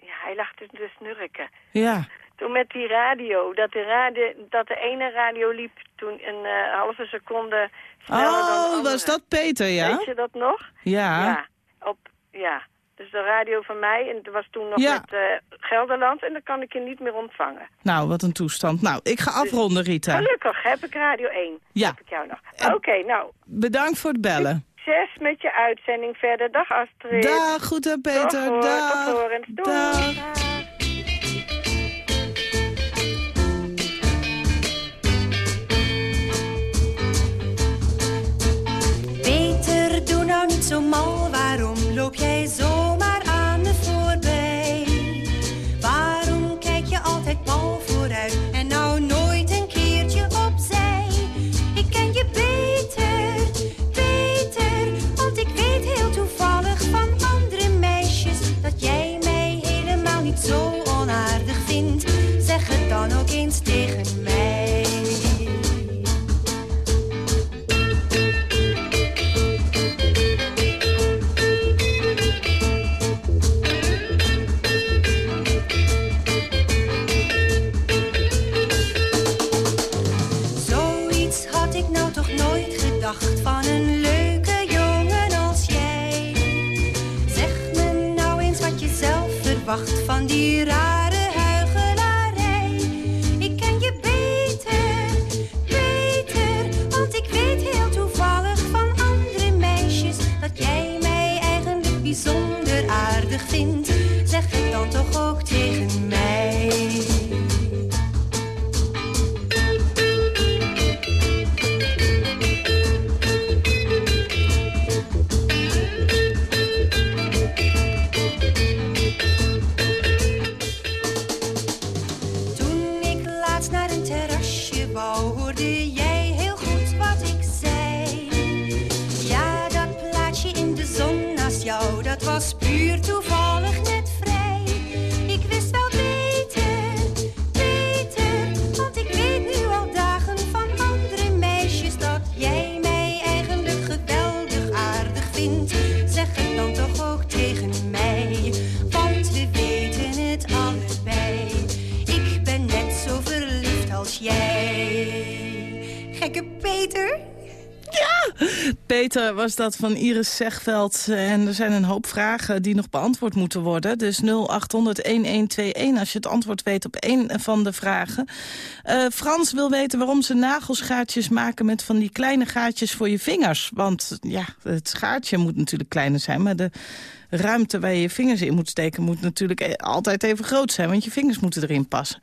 ja, hij lag te, te snurken. Ja. Toen met die radio, dat de, radio, dat de ene radio liep toen een eh, halve seconde sneller dan de Oh, andere. was dat Peter, ja? Weet je dat nog? Ja. Ja, op, ja. Dus de radio van mij, en het was toen nog Ja. met eh, Gelderland, en dan kan ik je niet meer ontvangen. Nou, wat een toestand. Nou, ik ga afronden, Rita. Gelukkig heb ik Radio 1. Ja. Heb ik jou nog. Oké, nou, Bedankt voor het bellen. succes met je uitzending verder. Dag Astrid. Dag, goed aan Peter. Dag, hoor. Dag. Tot horens. Doei. Dag. Dag. Peter, doe nou niet zo mal, waarom loop jij zomaar laatst naar een terrasje wou, hoorde jij heel goed wat ik zei. Ja, dat plaatsje in de zon naast jou, dat was puur toevallig Was dat van Iris Zegveld. En er zijn een hoop vragen die nog beantwoord moeten worden. Dus 0800-1121 als je het antwoord weet op één van de vragen. Eh, Frans wil weten waarom ze nagelschaartjes maken... met van die kleine gaatjes voor je vingers. Want ja, het schaartje moet natuurlijk kleiner zijn... maar de ruimte waar je je vingers in moet steken... moet natuurlijk e- altijd even groot zijn, want je vingers moeten erin passen.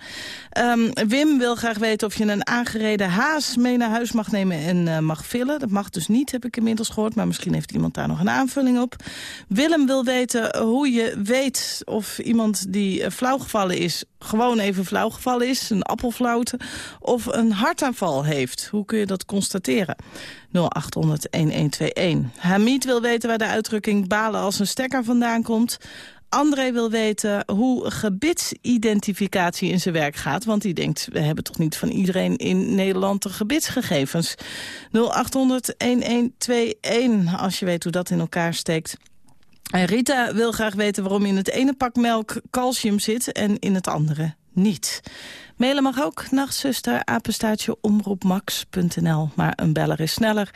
Ehm, Wim wil graag weten of je een aangereden haas mee naar huis mag nemen en eh, mag vullen. Dat mag dus niet, heb ik inmiddels gehoord, maar misschien heeft iemand daar nog een aanvulling op. Willem wil weten hoe je weet of iemand die eh, flauwgevallen is... gewoon even flauwgevallen is, een appelflauwte, of een hartaanval heeft. Hoe kun je dat constateren? 0800-1121. Hamid wil weten waar de uitdrukking balen als een stekker vandaan komt. André wil weten hoe gebitsidentificatie in zijn werk gaat. Want die denkt, we hebben toch niet van iedereen in Nederland de gebitsgegevens. 0800-1121, als je weet hoe dat in elkaar steekt. En Rita wil graag weten waarom in het ene pak melk calcium zit en in het andere niet. Mailen mag ook, nachtzuster, apenstaartje, omroepmax.nl. Maar een beller is sneller.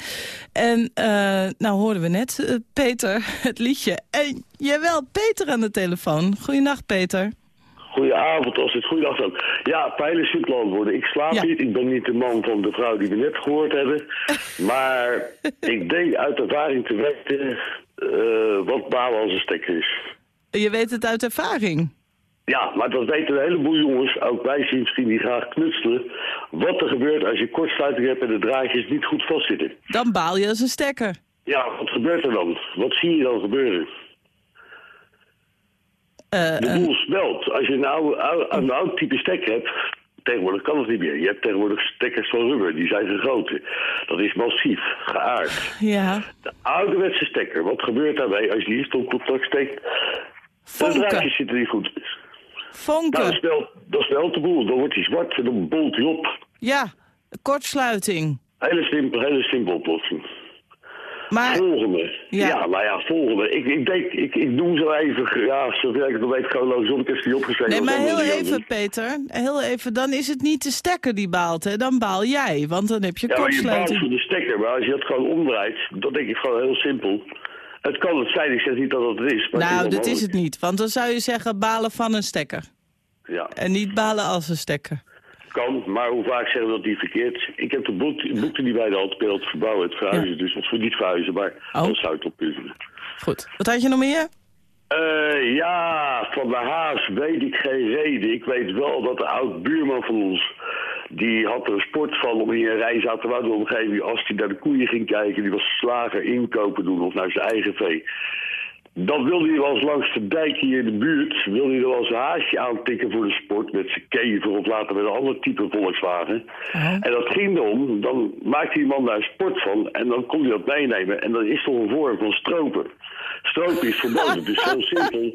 En eh, nou hoorden we net, eh, Peter, [laughs] het liedje. En jawel, Peter aan de telefoon. Goeienacht, Peter. Goedenavond, als het goeiedag ook. Ja, pijlen simpel antwoorden. Ik slaap Ja. niet. Ik ben niet de man van de vrouw die we net gehoord hebben. [laughs] Maar ik denk uit ervaring te weten wat balen als een stekker is. Je weet het uit ervaring. Ja, maar dat weten een heleboel jongens, ook wij zien misschien die graag knutselen. Wat er gebeurt als je kortsluiting hebt en de draadjes niet goed vastzitten. Dan baal je als een stekker. Ja, wat gebeurt er dan? Wat zie je dan gebeuren? Eh, De boel smelt. Als je een, oude, oude- een oud type stek hebt, Tegenwoordig kan het niet meer. Je hebt tegenwoordig stekkers van rubber, die zijn gegoten. Dat is massief, geaard. Ja. De ouderwetse stekker, wat gebeurt daarbij als je hier stopcontact steekt? De Vonken. draadjes zitten niet goed. Vonken. Nou, dat smelt, dat de boel. Dan wordt hij zwart en dan bolt hij op. Ja, kortsluiting. Hele simpel, hele simpel oplossing. Maar, Volgende. Ja. Ja, nou ja, volgende. Ik, ik denk, ik, ik noem zo even, ja, zover ik het nog weet, chronologisch, want ik heb die opgeschreven. nee, maar heel even, niet. Peter. Heel even, dan is het niet de stekker die baalt, hè. Dan baal jij, want dan heb je Ja, maar je baalt voor de stekker, maar als je dat gewoon omdraait, dan denk ik gewoon heel simpel. Het kan het zijn, ik zeg niet dat het is. Maar Nou, dat is het niet. Want dan zou je zeggen balen van een stekker. Ja, En niet balen als een stekker. Kan, maar hoe vaak zeggen we dat die verkeerd? Ik heb de boek, boeken die bij de hand speelt verbouwen, het verhuizen, dus voor niet verhuizen, maar Oh. dat zou het op puzzelen. Goed. Wat had je nog meer? Eh, ja, van de Haas weet ik geen reden. Ik weet wel dat de oud-buurman van ons, die had er een sport van om hier een reis aan te wouden omgeving. Als hij naar de koeien ging kijken, die was slager inkopen doen of naar zijn eigen vee. Dan wilde hij wel eens langs de dijk hier in de buurt, wilde hij er wel eens een haasje aantikken voor de sport met zijn kever of later met een ander type Volkswagen. En dat ging erom, dan maakte die man daar een sport van en dan kon hij dat meenemen. En dat is toch een vorm van stropen. Stropen is verboden, dus heel simpel.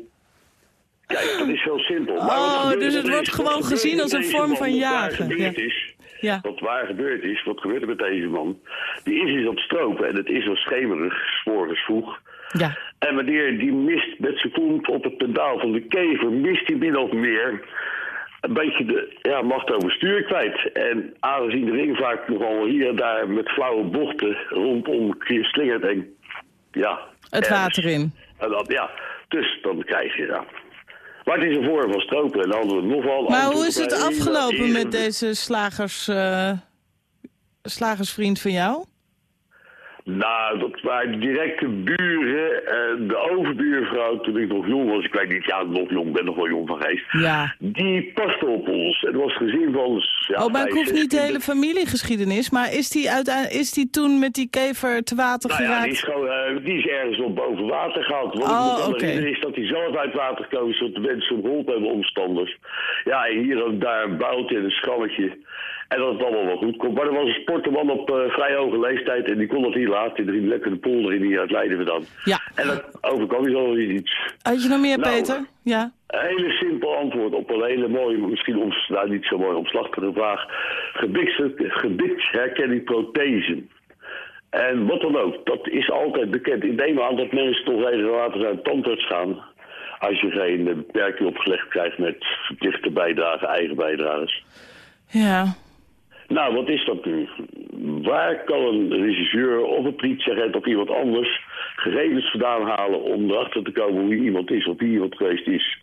Kijk, dat is heel simpel. Maar Oh, dus het wordt gewoon gebeurt gezien als een vorm van jagen. Ja. is, Ja. wat waar gebeurd is, wat gebeurt er met deze man? Die is eens op het stropen en het is wel schemerig, 's morgens vroeg. Ja. En wanneer die mist met zijn voet op het pedaal van de kever, mist hij min of meer een beetje de ja, macht over stuur kwijt. En aangezien de ring vaak nogal hier en daar met flauwe bochten rondom slingert en ja... Het water in. En dat, ja, dus dan krijg je ja. Maar het is een vorm van stropen en dan hadden we nog wel... Maar hoe is het afgelopen met deze slagers, eh, slagersvriend van jou? Nou, dat waren directe buren. eh, de overbuurvrouw, toen ik nog jong was, ik weet niet, ja, nog jong, ben nog wel jong van geest. Ja. Die paste op ons. Het was gezien van... Ja, oh, maar ik hoef niet de hele familiegeschiedenis. Maar is die, is die toen met die kever te water Nou ja, geraakt? die is, gewoon, eh, die is ergens op boven water gehaald. Wat Oh, ik is dat hij zelf uit water gekomen is, dat de mensen hem geholpen hebben, omstanders. Ja, en hier en daar een boutje en een schalletje. En dat het allemaal wel goed komt. Maar er was een sporterman op eh, vrij hoge leeftijd en die kon dat hier laten. Die lekker de polder in hier uit Leiden vandaan. Ja. En dat overkwam hij zo iets. Had je nog meer, Nou, Peter? Ja. Een hele simpel antwoord op een hele mooie, misschien om, nou, niet zo mooi omslachtige vraag. Gebitsherkenning prothese. En wat dan ook, dat is altijd bekend. Ik neem aan dat mensen toch regelmatig naar de tandarts gaan. Als je geen eh, beperking opgelegd krijgt met verplichte bijdragen, eigen bijdragers. Ja. Nou, wat is dat nu? Waar kan een regisseur of een politieagent of iemand anders gegevens vandaan halen om erachter te komen hoe iemand is of wie iemand geweest is?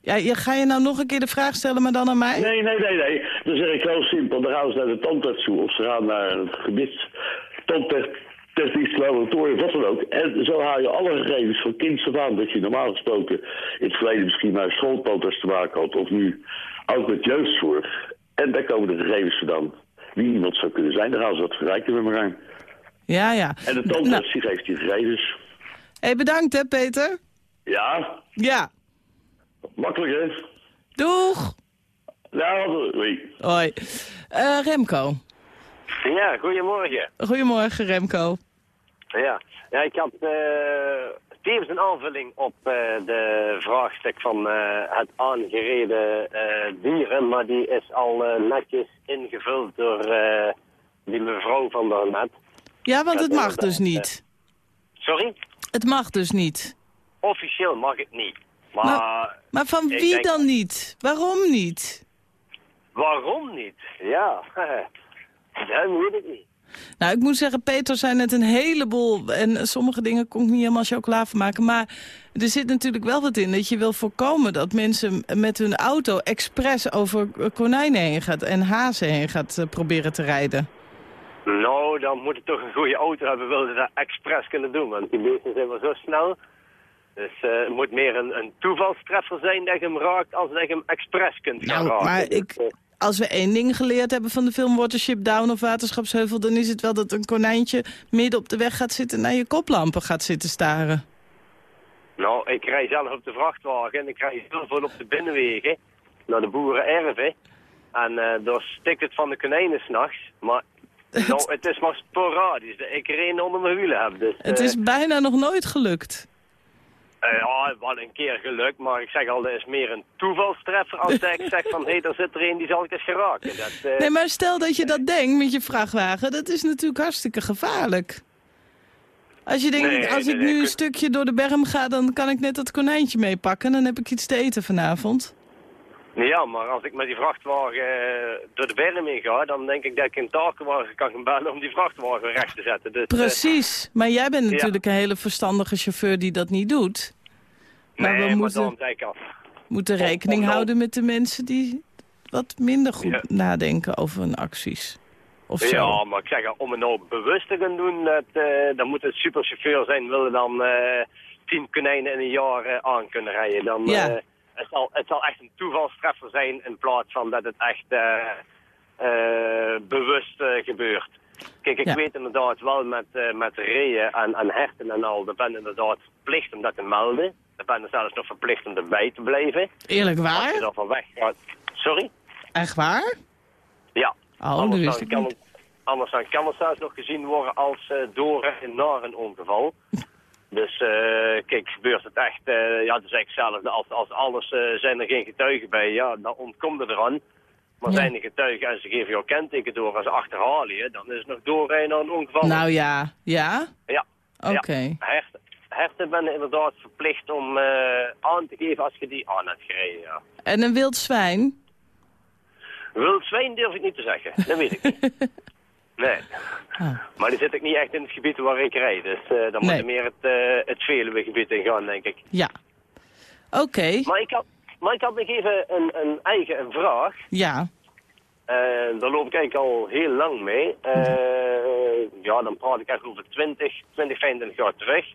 ja je, ga je nou nog een keer de vraag stellen, maar dan aan mij? Nee, nee, nee, nee. Dan zeg ik heel simpel. Dan gaan ze naar de tandarts toe of ze gaan naar een gebied tandtechnisch laboratorium, wat dan ook. En zo haal je alle gegevens van kinds af aan dat je normaal gesproken in het verleden misschien maar schooltandarts te maken had of nu ook met jeugdzorg. En daar komen de gegevens vandaan. Wie iemand zou kunnen zijn, dan gaan ze wat vergelijken met elkaar. Ja, ja. En de Nou, tandarts die geeft die gegevens. hey, bedankt hè, Peter. Ja, Ja. makkelijk hè? Doeg. Nou, oui. Hoi. Eh, Remco. Ja, goedemorgen. Goedemorgen, Remco. Ja, ja ik had eh tevens een aanvulling op eh, de vraagstuk van eh, het aangereden eh, dieren, maar die is al netjes ingevuld door die mevrouw van daarnet. Ja, want het mag dus niet. Sorry? Het mag dus niet. Officieel mag het niet. Maar, Maar, maar van wie denk- dan niet? Waarom niet? waarom niet? Ja, [laughs] dat weet ik niet. Nou, ik moet zeggen, Peter zei net een heleboel... en sommige dingen kon ik niet helemaal chocola van maken... maar er zit natuurlijk wel wat in dat je wil voorkomen... dat mensen met hun auto expres over konijnen heen gaat... en hazen heen gaat eh, proberen te rijden. Nou, dan moet je toch een goede auto hebben, wil je dat expres kunnen doen. Want die beesten zijn wel zo snel. Dus eh, het moet meer een, een toevalstreffer zijn dat je hem raakt, als dat je hem expres kunt gaan Nou, raken. maar ik, eh, als we één ding geleerd hebben van de film Watership Down of Waterschapsheuvel... dan is het wel dat een konijntje midden op de weg gaat zitten... naar je koplampen gaat zitten staren. nou, ik rij zelf op de vrachtwagen en ik rij heel veel op de binnenwegen. Naar de boerenerven. En eh daar stikt het van de konijnen s'nachts. Maar [laughs] nou, het is maar sporadisch dat ik er één onder mijn wielen heb. Dus, Het eh, is bijna nog nooit gelukt. Eh, ja, wel een keer gelukt, maar ik zeg al, dat is meer een toevalstreffer als dat ik zeg van, [laughs] hé, daar zit er een, die zal ik eens geraken. Dat, eh, Nee, maar stel dat je dat denkt met je vrachtwagen, dat is natuurlijk hartstikke gevaarlijk. Als je denkt, Nee, als nee, ik nee, nu een kun- stukje door de berm ga, dan kan ik net dat konijntje meepakken. Dan heb ik iets te eten vanavond. Ja, maar als ik met die vrachtwagen eh, door de berm in ga, dan denk ik dat ik een takenwagen kan gaan bellen om die vrachtwagen recht te zetten. Dus, eh, Precies. Maar jij bent ja. natuurlijk een hele verstandige chauffeur die dat niet doet. Maar nee, we moeten, moeten rekening om houden met de mensen die wat minder goed Ja. nadenken over hun acties. Of zo. Ja, maar ik zeg, om het nou bewust te gaan doen, dat, eh, dan moet het superchauffeur zijn, wil er dan tien konijnen in een jaar aan kunnen rijden. Dan, Ja. Het, zal, het zal echt een toevalstreffer zijn in plaats van dat het echt eh, eh, bewust eh, gebeurt. Kijk, ik Ja. weet inderdaad wel met, eh met reeën en, en herten en al, dat ben inderdaad verplicht om dat te melden. Dan ben je zelfs nog verplicht om erbij te blijven. Eerlijk Als je waar? dan van weg gaat. Sorry? Echt waar? Ja. Oh, anders, dan ik kan het, anders dan kan het zelfs nog gezien worden als uh, doorrijden naar een ongeval. [laughs] Dus eh, kijk, gebeurt het echt, eh, ja, het is echt hetzelfde. Als, als alles eh, zijn er geen getuigen bij, ja, dan ontkomt het eraan. Maar Ja. zijn er getuigen en ze geven jouw kenteken door en ze achterhalen je, dan is het nog doorrijden naar een ongeval. Nou ja, ja? Ja. Oké. Ja. Herten, herten ben inderdaad verplicht om aan te geven als je die aan hebt gereden, ja. En een wild zwijn? Wild zwijn durf ik niet te zeggen, dat weet ik niet. [laughs] Nee. Ah. Maar die zit ik niet echt in het gebied waar ik rijd. Dus eh, dan moet je meer het, eh het Veluwegebied in gaan, denk ik. Ja. Oké. Maar ik had, maar ik had nog even een, een eigen een vraag. Ja. Eh, daar loop ik eigenlijk al heel lang mee. Ja, dan praat ik echt over 20, 20, 25 jaar terug.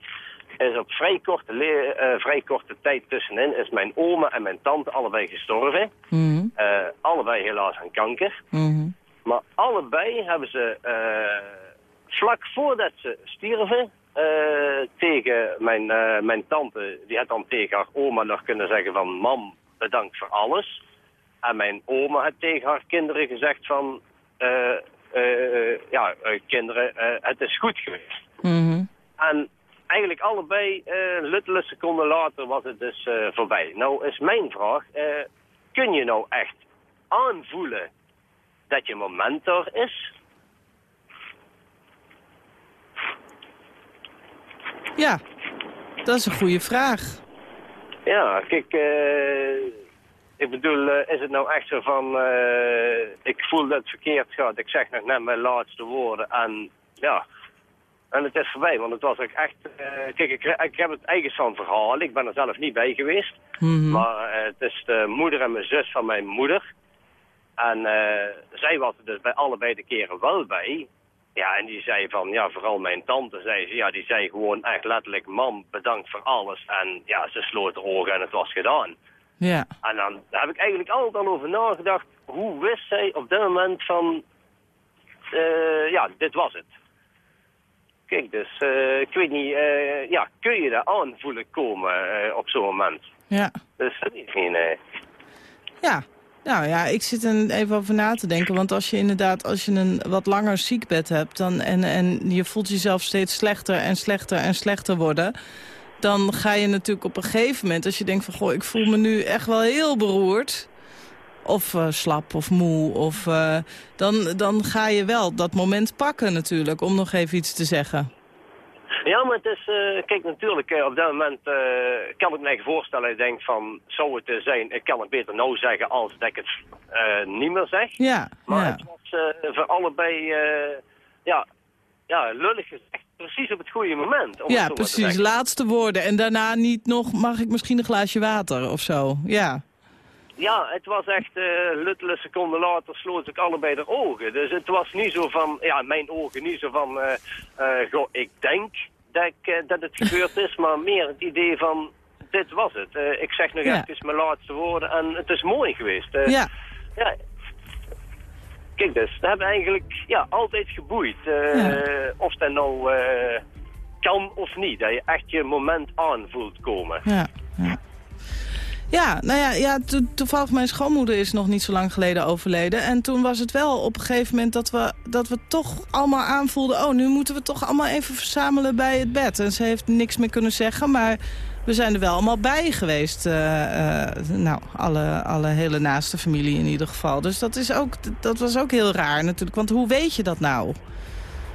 Is op vrij korte, vrij korte tijd tussenin is mijn oma en mijn tante allebei gestorven. Mhm. Allebei helaas aan kanker. Mhm. Maar allebei hebben ze eh, vlak voordat ze stierven eh, tegen mijn, eh, mijn tante, die had dan tegen haar oma nog kunnen zeggen van mam, bedankt voor alles. En mijn oma had tegen haar kinderen gezegd van ja, kinderen, het is goed geweest. Mhm. En eigenlijk allebei, eh luttele seconden later was het dus voorbij. Nou is mijn vraag, kun je nou echt aanvoelen dat je moment er is? Ja, dat is een goede vraag. Ja, kijk, eh, ik bedoel, eh, is het nou echt zo van, eh, ik voel dat het verkeerd gaat, ik zeg nog net mijn laatste woorden en ja, en het is voorbij, want het was ook echt, kijk, ik, ik heb het eigen van verhaal, ik ben er zelf niet bij geweest, Mhm. maar het is de moeder en mijn zus van mijn moeder en eh, zij was er dus bij allebei de keren wel bij. Ja, en die zei van, ja, vooral mijn tante zei ze, ja, die zei gewoon echt letterlijk, mam, bedankt voor alles. En ja, ze sloot de ogen en het was gedaan. Ja. En dan heb ik eigenlijk altijd al over nagedacht, hoe wist zij op dat moment van, eh, ja, dit was het. Kijk, dus eh, ik weet niet, ja, kun je daar aanvoelen komen op zo'n moment? Ja. Dus dat is geen... Ja. Nou ja, ik zit er even over na te denken. Want als je inderdaad, als je een wat langer ziekbed hebt... Dan, en, en je voelt jezelf steeds slechter en slechter en slechter worden... dan ga je natuurlijk op een gegeven moment... als je denkt van, goh, ik voel me nu echt wel heel beroerd... of eh, slap of moe, of, eh, dan, dan ga je wel dat moment pakken natuurlijk... om nog even iets te zeggen. Ja, maar het is, eh, kijk natuurlijk, eh, op dat moment eh, kan ik me echt voorstellen, ik denk van, zou het zijn, ik kan het beter nou zeggen als dat ik het niet meer zeg. Ja, Maar ja. het was voor allebei, ja, ja, lullig gezegd, precies op het goede moment. om Ja, precies. Laatste woorden. En daarna niet nog, mag ik misschien een glaasje water of zo? Ja. Ja, het was echt, eh luttele seconden later sloot ik allebei de ogen. Dus het was niet zo van, ja, mijn ogen niet zo van, eh, goh, ik denk dat, ik, eh, dat het gebeurd is, maar meer het idee van, dit was het. Eh, ik zeg nog Ja. even mijn laatste woorden en het is mooi geweest. Eh, Ja. ja. Kijk dus, we hebben eigenlijk ja, altijd geboeid. eh, Of dat nou kan of niet. Dat je echt je moment aan voelt komen. Ja, ja. Ja, nou ja, ja to- toevallig mijn schoonmoeder is nog niet zo lang geleden overleden. En toen was het wel op een gegeven moment dat we, dat we toch allemaal aanvoelden... oh, nu moeten we toch allemaal even verzamelen bij het bed. En ze heeft niks meer kunnen zeggen, maar we zijn er wel allemaal bij geweest. eh, eh, nou, alle, alle hele naaste familie in ieder geval. Dus dat, is ook, dat was ook heel raar natuurlijk. Want hoe weet je dat nou?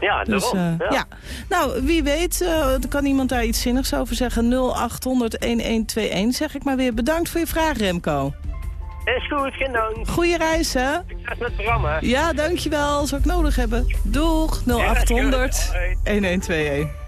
Ja, Dus, daarom. eh, ja. ja. Nou, wie weet, eh, kan iemand daar iets zinnigs over zeggen. 0800-1121, zeg ik maar weer. Bedankt voor je vraag, Remco. Is goed, geen dank. Goeie reis, hè? Succes met het programma. Ja, dankjewel. Zou ik nodig hebben. Doeg, 0800 1121.